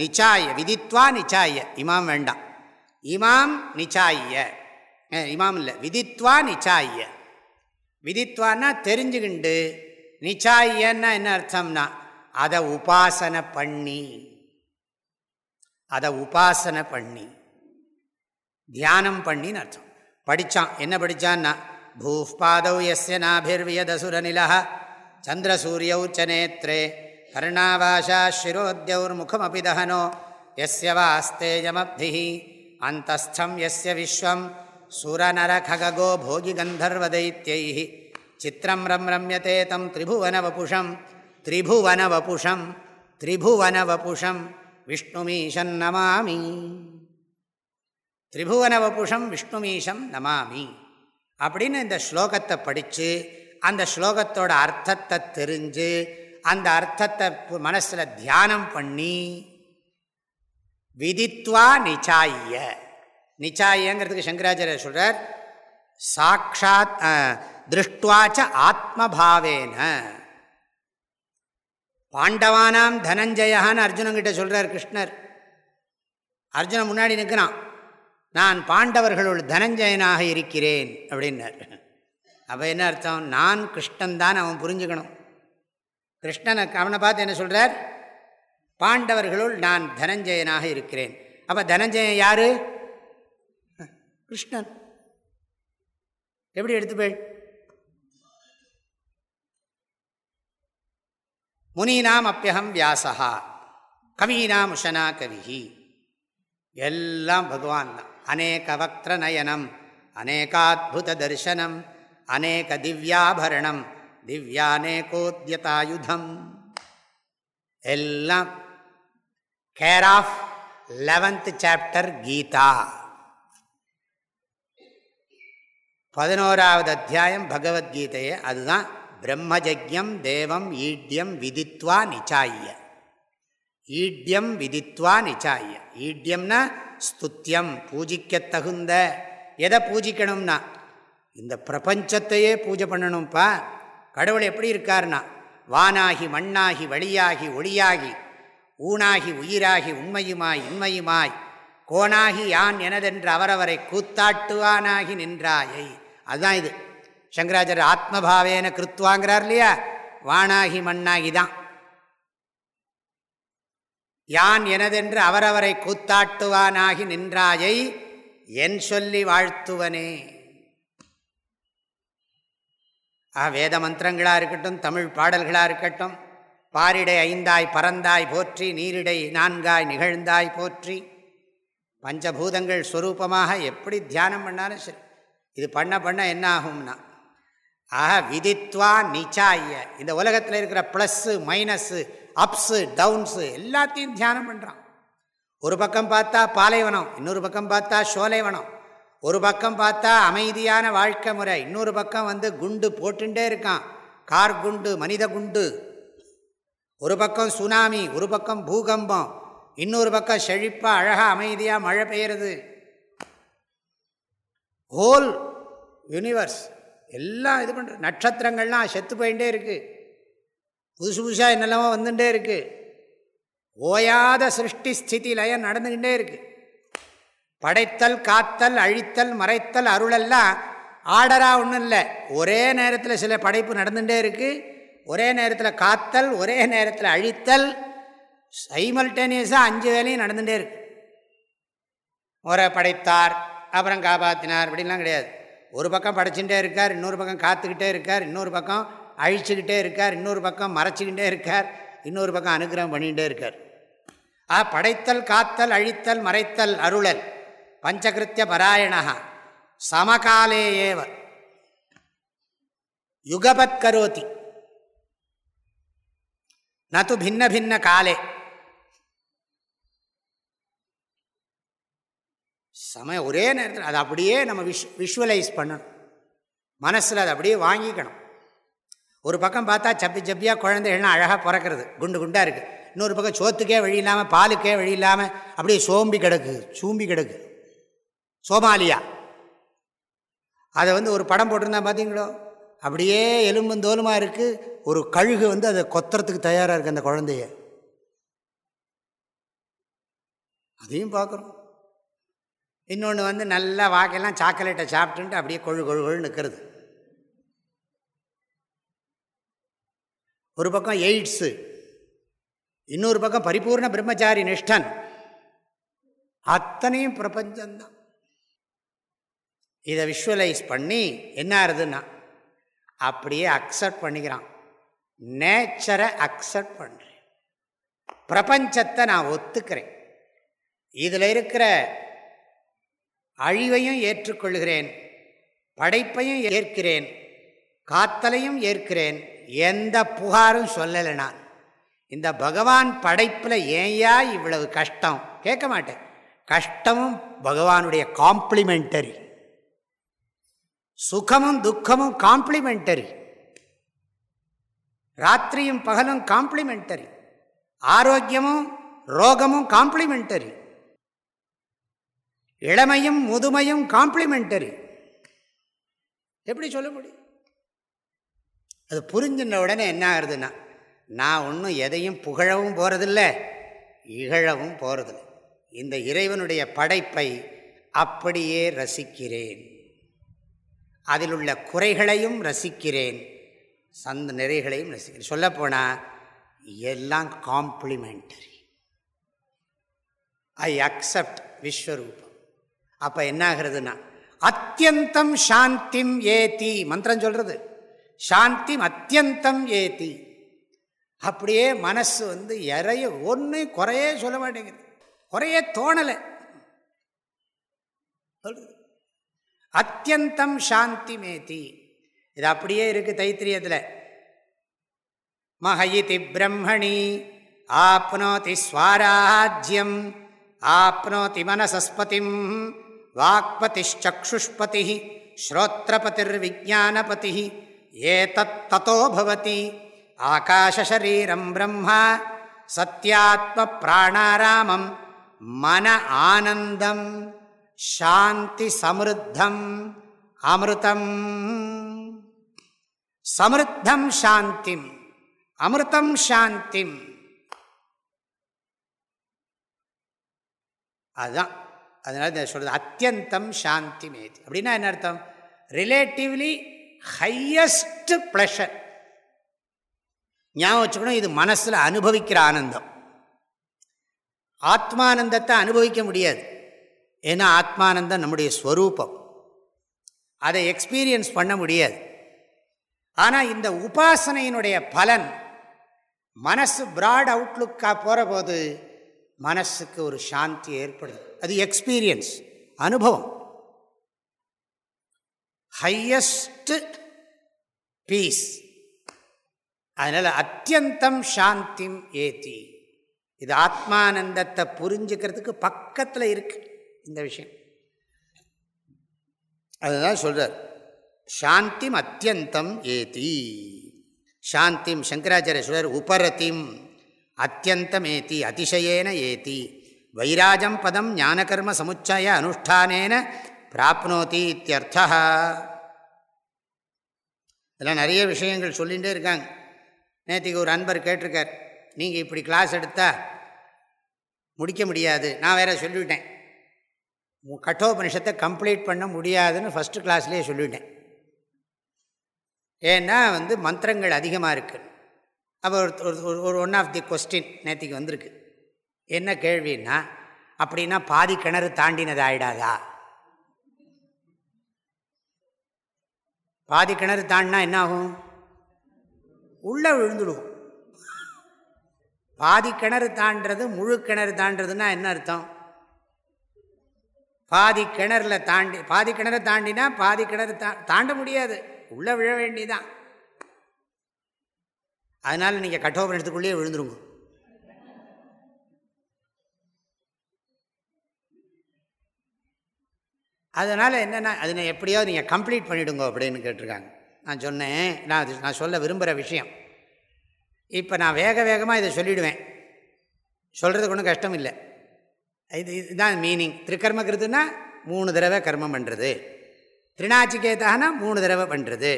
நிச்சாய விதித்வா நிச்சாய. இமாம் வேண்டாம். இமாம் நிச்சாய இமாம் இல்லை விதித்வா நிச்சாய விதித்வான்னா தெரிஞ்சுக்கிண்டு நிச்சாயன்னா என்ன அர்த்தம்னா அதை உபாசனை பண்ணி அதை உபாசனை பண்ணி. தியானம் பண்ணின்னு அர்த்தம். படித்தான் என்ன படித்தான்னா பூஃபாதௌ எஸ்ய நாபிர்வியதசுரநிலா சந்திரசூரியௌ நேத்திரே நேத்ரே கர்ணாவாஷா சிரோத்யௌர்முகமபி தகனோ எஸ்ய வாஸ்தேயமப்தி அந்தஸ்தம் எஸ்ய விஸ்வம் சுரநரககோ போகிகந்தர்வதைத்யை சித்திரம் ரம் ரம்யதே தம் திரிபுவனவபுஷம் திரிபுவனவபுஷம் திரிபுவனவபுஷம் விஷ்ணுமீஷன் நமாமி திரிபுவனவபுஷம் விஷ்ணுமீஷம் நமாமி. அப்படின்னு இந்த ஸ்லோகத்தை படித்து அந்த ஸ்லோகத்தோட அர்த்தத்தை தெரிஞ்சு அந்த அர்த்தத்தை மனசில் தியானம் பண்ணி விதித்வா நிச்சாய நிச்சாயங்கிறதுக்கு சங்கராச்சாரியர் சொல்கிறார் சாட்சாத் திருஷ்டுவாச்ச ஆத்மபாவேன. பாண்டவானாம் தனஞ்சயான்னு அர்ஜுனங்கிட்ட சொல்கிறார் கிருஷ்ணர். அர்ஜுனன் முன்னாடி நிற்கிறான் நான் பாண்டவர்களுள் தனஞ்சயனாக இருக்கிறேன் அப்படின்னார். அப்போ என்ன அர்த்தம்? நான் கிருஷ்ணன் தான் அவன் புரிஞ்சுக்கணும். கிருஷ்ணனை அவனை பார்த்து என்ன சொல்கிறார் பாண்டவர்களுள் நான் தனஞ்சயனாக இருக்கிறேன். அப்போ தனஞ்சயன் யார்? கிருஷ்ணன். எப்படி எடுத்து போய்? முனீனாம் அப்பியகம் வியாசகா கவீனாம் உஷனா கவிஹி. எல்லாம் பகவான் தான். அநேக வக்திர நயனம் அநேகாத்புத தரிசனம் அநேக திவ்யாபரணம் திவ்யானேகோத்யதாயுதம் எல்லாம் care of eleventh chapter Gita பதினோராவது அத்தியாயம் பகவத்கீதையே அதுதான் பிரம்மஜக்யம் தேவம் ஈட்யம் விதித்வா நிச்சாய ஈட்யம் விதித்வா நிச்சாய ஈட்டியம்னா ஸ்துத்தியம் பூஜிக்க தகுந்த. எதை பூஜிக்கணும்னா? இந்த பிரபஞ்சத்தையே பூஜை பண்ணணும்ப்பா கடவுள் எப்படி இருக்காருனா? வானாகி மண்ணாகி வழியாகி ஒளியாகி ஊனாகி உயிராகி உண்மையுமாய் இன்மையுமாய் கோணாகி யான் எனதென்று அவரவரை கூத்தாட்டுவானாகி நின்றாயை. அதுதான் இது. சங்கராச்சாரியர் ஆத்மபாவேன கிருத்வாங்கிறார் இல்லையா? வானாகி மண்ணாகி தான். யான் எனதென்று அவரவரை கூத்தாட்டுவானாகி நின்றாயை என் சொல்லி வாழ்த்துவனே. ஆ வேத மந்திரங்களாக இருக்கட்டும் தமிழ் பாடல்களாக இருக்கட்டும் பாரிடை ஐந்தாய் பறந்தாய் போற்றி நீரிடை நான்காய் நிகழ்ந்தாய் போற்றி பஞ்சபூதங்கள் ஸ்வரூபமாக எப்படி தியானம் பண்ணாலும் சரி இது பண்ண பண்ண என்ன ஆகும்னா ஆக விதித்வா நிச்சாய. இந்த உலகத்தில் இருக்கிற ப்ளஸ்ஸு மைனஸ்ஸு அப்ஸு டவுன்ஸு எல்லாத்தையும் தியானம் பண்ணுறான் ஒரு பக்கம் பார்த்தா பாலைவனம் இன்னொரு பக்கம் பார்த்தா சோலைவனம். ஒரு பக்கம் பார்த்தா அமைதியான வாழ்க்கை முறை இன்னொரு பக்கம் வந்து குண்டு போட்டுட்டே இருக்கான். கார் குண்டு மனித குண்டு. ஒரு பக்கம் சுனாமி ஒரு பக்கம் பூகம்பம். இன்னொரு பக்கம் செழிப்பாக அழகாக அமைதியாக மழை பெய்யறது. ஹோல் யூனிவர்ஸ் எல்லாம் இது பண்ணுற நட்சத்திரங்கள்லாம் செத்து போயிட்டே இருக்குது புதுசு புதுசாக என்னெல்லாமோ வந்துட்டே இருக்குது ஓயாத சிருஷ்டி ஸ்திதி லயம் நடந்துக்கிட்டே இருக்குது படைத்தல் காத்தல் அழித்தல் மறைத்தல் அருளெல்லாம் ஆர்டராக ஒன்றும் இல்லை. ஒரே நேரத்தில் சில படைப்பு நடந்துகிட்டே இருக்குது ஒரே நேரத்தில் காத்தல் ஒரே நேரத்தில் அழித்தல் சைமல்டேனியஸாக அஞ்சு வேலையும் நடந்துகிட்டே இருக்கு. முறை படைத்தார் அப்புறம் காப்பாற்றினார் அப்படின்லாம் கிடையாது. ஒரு பக்கம் படைச்சுட்டே இருக்கார் இன்னொரு பக்கம் காத்துக்கிட்டே இருக்கார் இன்னொரு பக்கம் அழிச்சுக்கிட்டே இருக்கார் இன்னொரு பக்கம் மறைச்சிக்கிட்டே இருக்கார் இன்னொரு பக்கம் அனுகிரகம் பண்ணிகிட்டே இருக்கார். ஆ படைத்தல் காத்தல் அழித்தல் மறைத்தல் அருளல் பஞ்சகிருத்திய பராயணா சமகாலே ஏவ. யுகபத் கரோதி நது பின்ன பின்ன காலே. சமயம் ஒரே நேரத்தில் அதை அப்படியே நம்ம விஷ் விஷுவலைஸ் பண்ணணும். மனசில் அதை அப்படியே வாங்கிக்கணும். ஒரு பக்கம் பார்த்தா சப்பி சப்பியாக குழந்தைகள்லாம் அழகாக பிறக்கிறது. குண்டு குண்டாக இருக்குது இன்னொரு பக்கம் சோத்துக்கே வழி இல்லாமல் பாலுக்கே வழி இல்லாமல் அப்படியே சோம்பி கிடக்கு சூம்பி கிடக்கு. சோமாலியா. அதை வந்து ஒரு படம் போட்டிருந்தா பார்த்தீங்களோ? அப்படியே எலும்பும் தோலுமாக இருக்குது ஒரு கழுகு வந்து அதை கொத்துறதுக்கு தயாராக இருக்குது அந்த குழந்தைய. அதையும் பார்க்குறோம் இன்னொன்று வந்து நல்லா வாக்கெல்லாம் சாக்லேட்டை சாப்பிட்டுன்ட்டு அப்படியே கொழு கொழு கொழு நிற்கிறது ஒரு பக்கம் எய்ட்ஸு இன்னொரு பக்கம் பரிபூர்ண பிரம்மச்சாரி நிஷ்டன். அத்தனையும் பிரபஞ்சம்தான். இதை விஷுவலைஸ் பண்ணி என்ன ஆறுதுன்னா அப்படியே அக்செப்ட் பண்ணிக்கிறான். நேச்சரை அக்செப்ட் பண்ணுறேன் பிரபஞ்சத்தை நான் ஒத்துக்கிறேன். இதில் இருக்கிற அழிவையும் ஏற்றுக்கொள்கிறேன் படைப்பையும் ஏற்கிறேன் காத்தலையும் ஏற்கிறேன் எந்த புகாரும் சொல்லலை நான். இந்த பகவான் படைப்பில் ஏயா இவ்வளவு கஷ்டம்? கேட்க மாட்டேன். கஷ்டமும் பகவானுடைய காம்ப்ளிமெண்டரி. சுகமும் துக்கமும் காம்ப்ளிமெண்டரி. ராத்திரியும் பகலும் காம்ப்ளிமெண்டரி. ஆரோக்கியமும் ரோகமும் காம்ப்ளிமெண்டரி. இளமையும் முதுமையும் காம்ப்ளிமெண்டரி. எப்படி சொல்ல முடியும்? அது புரிஞ்சின உடனே என்ன ஆகுதுன்னா நான் ஒன்றும் எதையும் புகழவும் போகிறதில்ல இகழவும் போகிறதில்லை இந்த இறைவனுடைய படைப்பை அப்படியே ரசிக்கிறேன். அதில் உள்ள குறைகளையும் ரசிக்கிறேன். சந்த நிறைகளையும் ரசிக்கிறேன். சொல்லப்போனால் எல்லாம் காம்ப்ளிமெண்டரி. ஐ அக்செப்ட் விஸ்வரூபம். அப்போ என்ன ஆகிறதுனா அத்தியந்தம் சாந்திம் ஏத்தி மந்திரம் சொல்கிறது சாந்திம் அத்தியந்தம் ஏத்தி அப்படியே மனசு வந்து இறைய ஒன்று குறையே சொல்ல மாட்டேங்குது. குறையே தோணலை. அத்தியந்தம் சாந்தி மேதி இது அப்படியே இருக்கு தைத்திரியத்தில். மகயிதி பிரம்மணி ஆப்னோதி ஸ்வாராஜ்யம் ஆப்னோதி மனசஸ்பதிம் வாக்பதிச்சக்ஷுஷ்பதி ஸ்ரோத்திரபதிர் விஜானபதி பவதி। ஆகாஷரீரம் பிரம்மா சத்யாத்ம பிராணாராமம் மன ஆனந்தம் சாந்தி சமிருத்தம் அமிர்தம்। சமிருத்தம் சாந்திம் அமிர்தம் சாந்திம்। அதுதான். அதனால சொல்கிறது அத்தியந்தம் சாந்தி மேதி. அப்படின்னா என்ன அர்த்தம்? ரிலேட்டிவ்லி ஹையஸ்ட் ப்ளஷர் ஞாபகம் வச்சுக்கணும் இது மனசில் அனுபவிக்கிற ஆனந்தம். ஆத்மானந்தத்தை அனுபவிக்க முடியாது. ஏன்னா ஆத்மானந்தம் நம்முடைய ஸ்வரூபம். அதை எக்ஸ்பீரியன்ஸ் பண்ண முடியாது. ஆனால் இந்த உபாசனையினுடைய பலன் மனசு பிராட் அவுட்லுக்காக போகிற போது மனசுக்கு ஒரு சாந்தி ஏற்படுது. அது எக்ஸ்பீரியன்ஸ் அனுபவம். ஹையஸ்ட் பீஸ் அதனால் அத்தியந்தம் சாந்திம் ஏத்தி இது ஆத்மானந்தத்தை புரிஞ்சுக்கிறதுக்கு பக்கத்தில் இருக்கு இந்த விஷயம். அதுதான் சொல்கிறார் சாந்திம் அத்தியந்தம் ஏதி. சாந்திம் சங்கராச்சாரிய சொல்றார் உபரத்திம் அத்தியந்தம் ஏத்தி அதிசயேன ஏத்தி வைராஜம் பதம் ஞானகர்ம சமுச்சய அனுஷ்டானேன பிராப்னோதி இத்தியர்த்தா. இதெல்லாம் நிறைய விஷயங்கள் சொல்லிகிட்டே இருக்காங்க. நேற்றுக்கு ஒரு அன்பர் கேட்டிருக்கார் நீங்கள் இப்படி கிளாஸ் எடுத்தால் முடிக்க முடியாது. நான் வேற சொல்லிவிட்டேன் கட்டோபனிஷத்தை கம்ப்ளீட் பண்ண முடியாதுன்னு ஃபஸ்ட்டு கிளாஸ்லேயே சொல்லிவிட்டேன் ஏன்னா வந்து மந்திரங்கள் அதிகமாக இருக்குது அப்போ ஒரு ஒரு ஒன் ஆஃப் தி கொஸ்டின் நேற்றுக்கு வந்திருக்கு. என்ன கேள்வின்னா அப்படின்னா பாதி கிணறு தாண்டினது ஆயிடாதா? பாதி கிணறு தாண்டினா என்ன ஆகும்? உள்ளே விழுந்துடுவோம். பாதி கிணறு தாண்டது முழு கிணறு தாண்டதுன்னா என்ன அர்த்தம்? பாதி கிணறுல தாண்டி பாதி கிணறு தாண்டினா பாதி கிணறு தா தாண்ட முடியாது. உள்ளே விழ வேண்டிதான் அதனால் நீங்கள் கட்டோபரணத்துக்குள்ளேயே விழுந்துருங்க. அதனால் என்னென்னா அது நான் எப்படியாவது நீங்கள் கம்ப்ளீட் பண்ணிவிடுங்க அப்படின்னு கேட்டிருக்காங்க. நான் சொன்னேன் நான் அது நான் சொல்ல விரும்புகிற விஷயம். இப்போ நான் வேக வேகமாக இதை சொல்லிவிடுவேன் சொல்கிறதுக்கு ஒன்றும் கஷ்டம் இல்லை. இது இதுதான் மீனிங் திருக்கர்மக்கிறதுனா மூணு தடவை கர்மம் பண்ணுறது திருநாச்சிகேதானா மூணு தடவை பண்ணுறது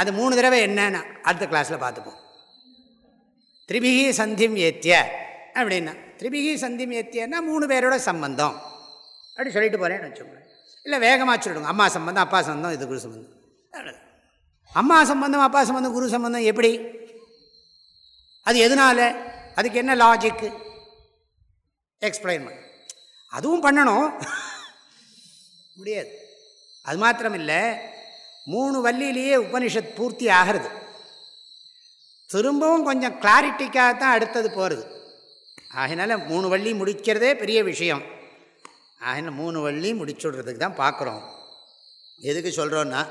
அது மூணு தடவை என்னன்னு அடுத்த கிளாஸில் பார்த்துப்போம். திரிபிகி சந்திம் ஏத்திய அப்படின்னா திரிபிகி சந்திம் ஏத்தியன்னா மூணு பேரோட சம்பந்தம். அப்படி சொல்லிட்டு போகிறேன்னு வச்சுக்கோங்க. இல்லை வேகமாக சொல்லிடுங்க. அம்மா சம்பந்தம் அப்பா சம்பந்தம் இது குரு சம்பந்தம். அம்மா சம்பந்தம் அப்பா சம்பந்தம் குரு சம்பந்தம் எப்படி? அது எதனால்? அதுக்கு என்ன லாஜிக்கு எக்ஸ்பிளைன் பண்ண. அதுவும் பண்ணணும். முடியாது. அது மாத்திரம் இல்லை மூணு வள்ளியிலேயே உபனிஷத் பூர்த்தி ஆகிறது. திரும்பவும் கொஞ்சம் கிளாரிட்டிக்காக தான் அடுத்தது போகிறது ஆகினால மூணு வள்ளி முடிக்கிறதே பெரிய விஷயம். ஆகின மூணு வள்ளி முடிச்சுடுறதுக்கு தான் பார்க்குறோம். எதுக்கு சொல்கிறோன்னா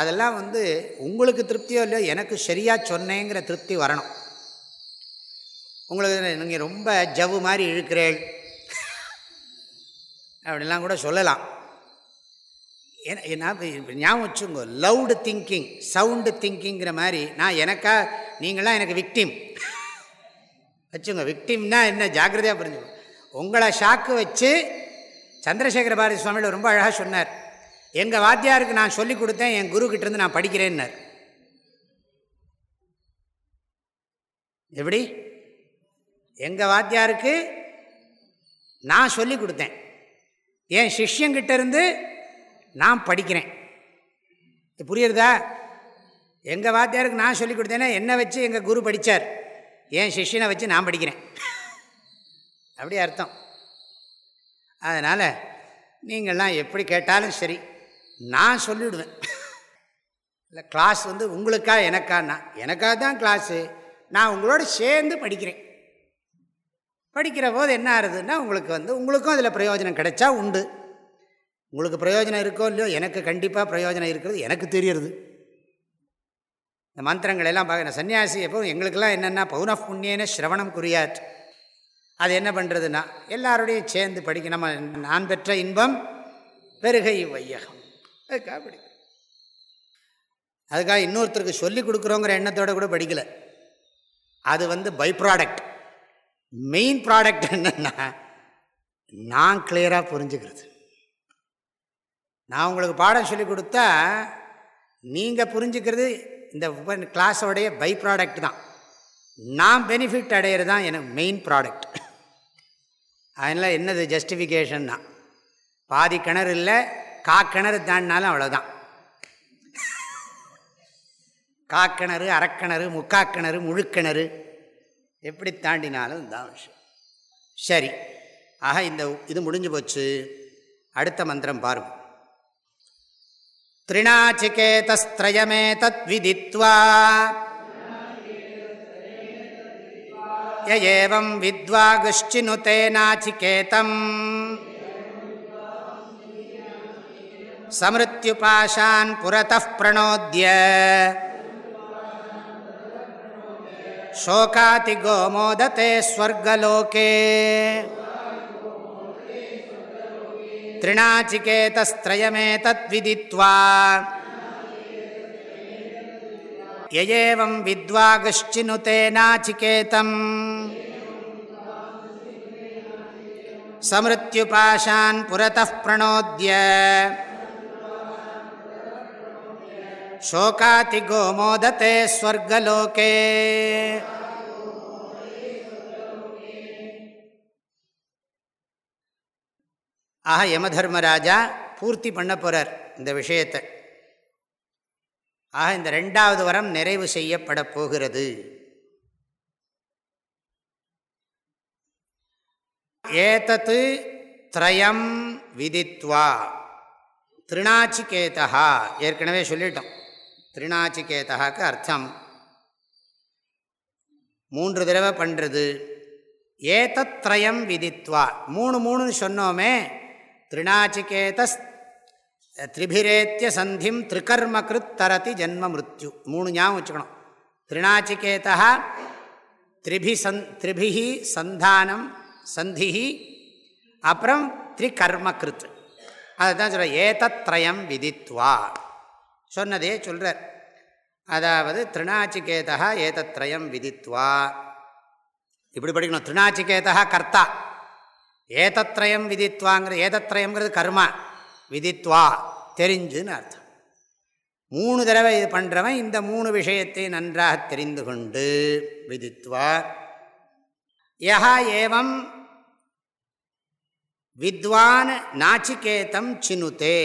அதெல்லாம் வந்து உங்களுக்கு திருப்தியோ இல்லையோ எனக்கு சரியாக சொன்னேங்கிற திருப்தி வரணும். உங்களுக்கு நீங்கள் ரொம்ப ஜவ்வு மாதிரி இழுக்கிறேள். அப்படிலாம் கூட சொல்லலாம். ஏன்னா ஞாபகம் வச்சுங்க லவுடு திங்கிங் சவுண்டு திங்கிங்கிற மாதிரி நான் எனக்கா நீங்களாம் எனக்கு விக்டிம் வச்சுங்க விக்டிம்னா என்ன? ஜாக்கிரதையாக புரிஞ்சுக்கோங்க. உங்களை ஷாக்கு வச்சு சந்திரசேகர பாரதி சுவாமியில் ரொம்ப அழகாக சொன்னார். எங்கள் வாத்தியாருக்கு நான் சொல்லி கொடுத்தேன் என் குரு கிட்டேருந்து நான் படிக்கிறேன்னார். எப்படி? எங்கள் வாத்தியாருக்கு நான் சொல்லி கொடுத்தேன். என் சிஷ்யங்கிட்டேருந்து நான் படிக்கிறேன். புரியுறதா? எங்கள் வாத்தியாருக்கு நான் சொல்லி கொடுத்தேன்னா என்னை வச்சு எங்கள் குரு படித்தார் என் சிஷ்யனை வச்சு நான் படிக்கிறேன். அப்படி அர்த்தம். அதனால் நீங்கள்லாம் எப்படி கேட்டாலும் சரி நான் சொல்லிவிடுவேன் இல்லை கிளாஸ் வந்து உங்களுக்கா எனக்கான்னா. எனக்காக தான் கிளாஸு நான் உங்களோட சேர்ந்து படிக்கிறேன். படிக்கிற போது என்ன ஆகுதுன்னா உங்களுக்கு வந்து உங்களுக்கும் அதில் பிரயோஜனம் கிடைச்சா உண்டு. உங்களுக்கு பிரயோஜனம் இருக்கோ இல்லையோ எனக்கு கண்டிப்பாக பிரயோஜனம் இருக்கிறது எனக்கு தெரியறது. இந்த மந்திரங்கள் எல்லாம் பார்க்குறேன் சன்னியாசி எப்போ எங்களுக்கெல்லாம் என்னென்னா பௌன புண்ணியன சிரவணம் குறியாச்சு அது என்ன பண்ணுறதுன்னா எல்லாரோடையும் சேர்ந்து படிக்க நம்ம நான் பெற்ற இன்பம் பெருகை வையகம். அதுக்காக படிக்க அதுக்காக இன்னொருத்தருக்கு சொல்லி கொடுக்குறோங்கிற எண்ணத்தோடு கூட படிக்கலை. அது வந்து பை ப்ராடக்ட் மெயின் ப்ராடக்ட் என்னென்னா நான் கிளியராக புரிஞ்சுக்கிறது. நான் உங்களுக்கு பாடம் சொல்லி கொடுத்தா நீங்கள் புரிஞ்சுக்கிறது இந்த கிளாஸோடைய பை ப்ராடக்ட் தான். நான் பெனிஃபிட் அடையிறது தான் எனக்கு மெயின் ப்ராடக்ட் அதனால் என்னது ஜஸ்டிஃபிகேஷன்னா பாதி கிணறு இல்லை கா கிணறு தாண்டினாலும் அவ்வளோதான் காக்கிணறு அறக்கிணறு முக்காக்கிணறு முழுக்கிணறு எப்படி தாண்டினாலும் தான் விஷயம் சரி ஆக இந்த இது முடிஞ்சு போச்சு அடுத்த மந்திரம் பாருங்க त्रिणाचिकेतस्त्रयमे तद्विदित्वा य एवं विद्वागुश्चिनुतेनाचिकेतम् समृत्युपाशान् पुरतः प्रणोद्य शोकातिगो मोदते स्वर्गलोके त्रिणाचिकेतस्त्रयमेतद्विदित्वा य एवं विद्वागश्चिनुतेनाचिकेतम् समृत्युपाशान् पुरतः प्रणोद्य शोकातिगो मोदते स्वर्गलोके ஆக யமதர்மராஜா பூர்த்தி பண்ண போகிறார் இந்த விஷயத்தை ஆக இந்த ரெண்டாவது வரம் நிறைவு செய்யப்பட போகிறது. ஏதத்து திரயம் விதித்வா. திருநாச்சிகேதா ஏற்கனவே சொல்லிட்டோம். திருநாச்சிகேதாக்கு அர்த்தம். மூன்று தடவை பண்ணுறது ஏதத்ரயம் விதித்வா. மூணு மூணுன்னு சொன்னோமே திருநாச்சிகேதஸ் திரிபிரேத்திய சந்திம் திரிகர்மகிருத் தரதி ஜென்ம மிருத்யு மூணு ஞாபகம் வச்சுக்கணும் திருநாச்சிகேதா திரிபி சந் திரிபிஹி சந்தானம் சந்திஹி அப்புறம் திரிகர்மகிருத் அதுதான் சொல்கிற ஏதத்ரயம் விதித்வா சொன்னதே சொல்கிறார் அதாவது திருநாச்சிகேதா ஏதத்ரயம் விதித்வா இப்படி படிக்கணும் திருநாச்சிகேதா கர்த்தா ஏதத்ரயம் விதித்வாங்கிற ஏதத்ரயங்கிறது கர்மா விதித்வா தெரிஞ்சுன்னு அர்த்தம். மூணு தடவை இது பண்ணுறவன் இந்த மூணு விஷயத்தை நன்றாக தெரிந்து கொண்டு விதித்வா. யஹா ஏவம் வித்வான் நாச்சிகேதம் சினுதே.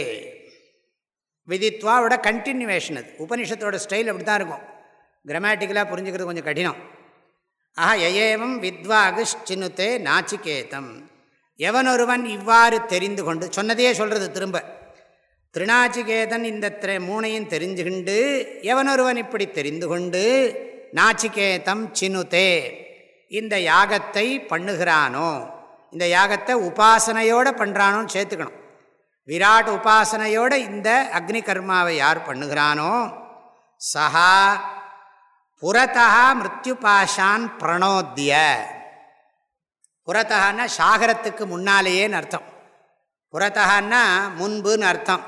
விதித்வாவோட கண்டினியூவேஷன் அது. உபனிஷத்தோட ஸ்டைல் அப்படி தான் இருக்கும். கிரமேட்டிக்கலாக புரிஞ்சுக்கிறது கொஞ்சம் கடினம். ஆஹா எயேவம் வித்வாகிஷ்சினுத்தே நாச்சிகேதம். எவனொருவன் இவ்வாறு தெரிந்து கொண்டு சொன்னதையே சொல்கிறது திரும்ப. திருநாச்சிகேதன் இந்த மூனையும் தெரிஞ்சுகிண்டு எவனொருவன் இப்படி தெரிந்து கொண்டு நாச்சிகேதம் சினுதே இந்த யாகத்தை பண்ணுகிறானோ இந்த யாகத்தை உபாசனையோடு பண்ணுறானோன்னு சேர்த்துக்கணும். விராட் உபாசனையோடு இந்த அக்னி கர்மாவை யார் பண்ணுகிறானோ சஹா புறத்தா மிருத்யுபாஷான் பிரணோத்திய புறத்தகான்னா சாகரத்துக்கு முன்னாலேயேன்னு அர்த்தம். புறத்தகான்னா முன்புன்னு அர்த்தம்.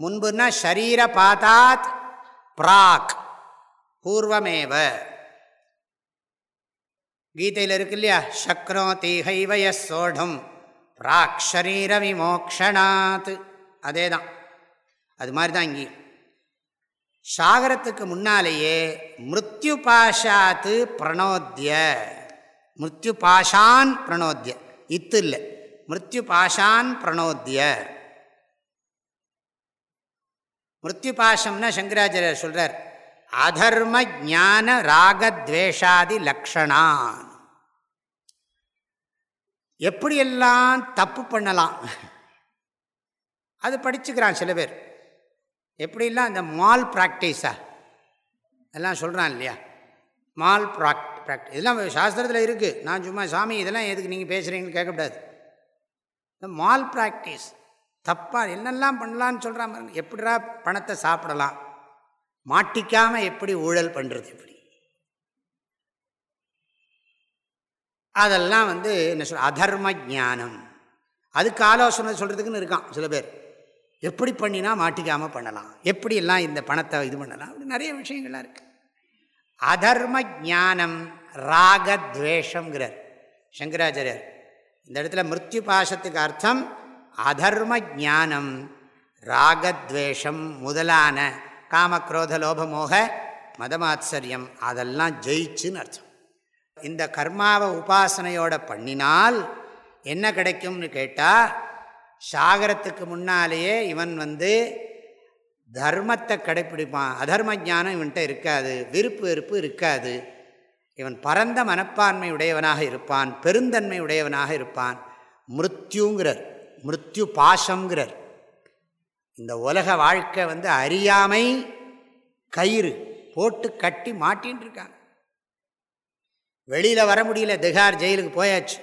முன்புன்னா ஷரீர பாதாத் பிராக் பூர்வமேவ. கீதையில் இருக்கு இல்லையா? சக்னோ தீஹைவய சோடம் பிராக் ஷரீர விமோக்ஷனாத் அதே தான் அது மாதிரி தான் இங்கேயும். சாகரத்துக்கு முன்னாலேயே மிருத்யு பாஷாத்து பிரணோத்திய மிருத்யு பாஷான் பிரணோத்திய இத்து இல்லை. மிருத்யு பாஷான் பிரணோத்திய மிருத்யு பாஷம்னா சங்கராச்சாரியர் சொல்கிறார் அதர்ம ஜான ராகத்வேஷாதி லக்ஷணான். எப்படியெல்லாம் தப்பு பண்ணலாம்? அது படிச்சுக்கிறான் சில பேர். எப்படிலாம் இந்த மால் ப்ராக்டிஸா? எல்லாம் சொல்கிறான் இல்லையா? மால் ப்ராக் ப்ராக்டிஸ் இதெல்லாம் சாஸ்திரத்தில் இருக்குது நான் சும்மா சாமி இதெல்லாம் எதுக்கு நீங்கள் பேசுகிறீங்கன்னு கேட்கக்கூடாது. இந்த மால் ப்ராக்டிஸ் தப்பாக என்னெல்லாம் பண்ணலான்னு மாதிரி எப்பிட்றா பணத்தை சாப்பிடலாம்? மாட்டிக்காமல் எப்படி ஊழல் பண்ணுறது எப்படி அதெல்லாம் வந்து என்ன சொல் அதர்ம ஜானம் அதுக்கு ஆலோசனை சொல்கிறதுக்குன்னு இருக்கான் சில பேர். எப்படி பண்ணினா மாட்டிக்காமல் பண்ணலாம்? எப்படி எல்லாம் இந்த பணத்தை இது பண்ணலாம்? அப்படி நிறைய விஷயங்கள்லாம் இருக்குது அதர்ம ஜானம் ராகத்வேஷங்கிறார் சங்கராச்சாரியர். இந்த இடத்துல மிருத்யு பாசத்துக்கு அர்த்தம் அதர்ம ஜானம் ராகத்வேஷம் முதலான காமக்ரோத லோபமோக மதமாத்சரியம் அதெல்லாம் ஜெயிச்சுன்னு அர்த்தம். இந்த கர்மாவை உபாசனையோட பண்ணினால் என்ன கிடைக்கும்னு கேட்டால் சாகரத்துக்கு முன்னாலேயே இவன் வந்து தர்மத்தை கடைப்பிடிப்பான். அதர்ம ஜானம் இவன்கிட்ட இருக்காது. விருப்பு வெறுப்பு இருக்காது. இவன் பரந்த மனப்பான்மை உடையவனாக இருப்பான். பெருந்தன்மை உடையவனாக இருப்பான். மிருத்யுங்கிறார். மிருத்யு பாசங்கிறார் இந்த உலக வாழ்க்கை வந்து அறியாமை கயிறு. போட்டு கட்டி மாட்டின்னு இருக்காங்க வெளியில் வர முடியல. திகார் ஜெயிலுக்கு போயாச்சு.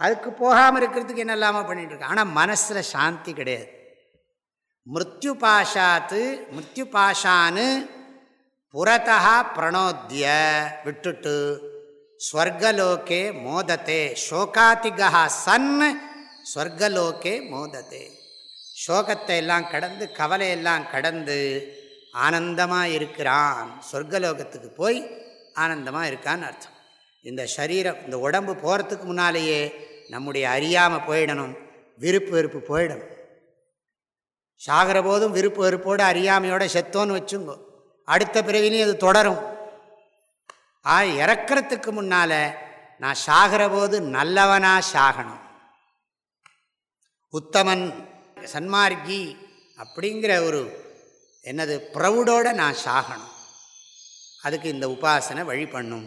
அதுக்கு போகாமல் இருக்கிறதுக்கு என்ன இல்லாமல் பண்ணிட்டு இருக்கான் ஆனால் மனசில் சாந்தி கிடையாது. மிருத்யு பாஷாத்து மிருத்யு பாஷான்னு புறத்தா பிரணோத்திய விட்டுட்டு ஸ்வர்கலோகே மோதத்தே சோகாதிகா சன் ஸ்வர்கலோகே மோதத்தே சோகத்தை எல்லாம் கடந்து கவலையெல்லாம் கடந்து ஆனந்தமாக இருக்கிறான். சொர்க்கலோகத்துக்கு போய் ஆனந்தமாக இருக்கான்னு அர்த்தம். இந்த சரீரம் இந்த உடம்பு போகிறதுக்கு முன்னாலேயே நம்முடைய அறியாமல் போயிடணும் விருப்பு வெறுப்பு போயிடணும். சாகிற போதும் விருப்பு வெறுப்போடு அறியாமையோட செத்தோன்னு வச்சுங்கோ. அடுத்த பிறவிலையும் அது தொடரும். ஆ இறக்கிறதுக்கு முன்னால் நான் சாகிற போது நல்லவனாக சாகணும். உத்தமன் சன்மார்கி அப்படிங்கிற ஒரு என்னது ப்ரௌடோடு நான் சாகணும். அதுக்கு இந்த உபாசனை வழி பண்ணும்.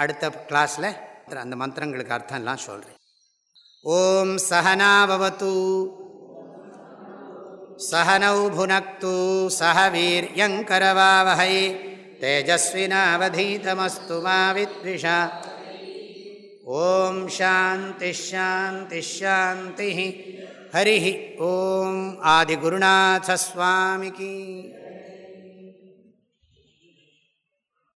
அடுத்த கிளாஸில் அந்த மந்திரங்களுக்கு அர்த்தம்லாம் சொல்கிறேன் ஓம் சகனாபவத்து सहनौ भुनक्तु सह वीर्यङ्करवावहै तेजस्विनावधीतमस्तु मा विद्विषा ॐ शान्तिश्शान्तिश्शान्तिः हरिः ॐ आदिगुरुनाथस्वामिकी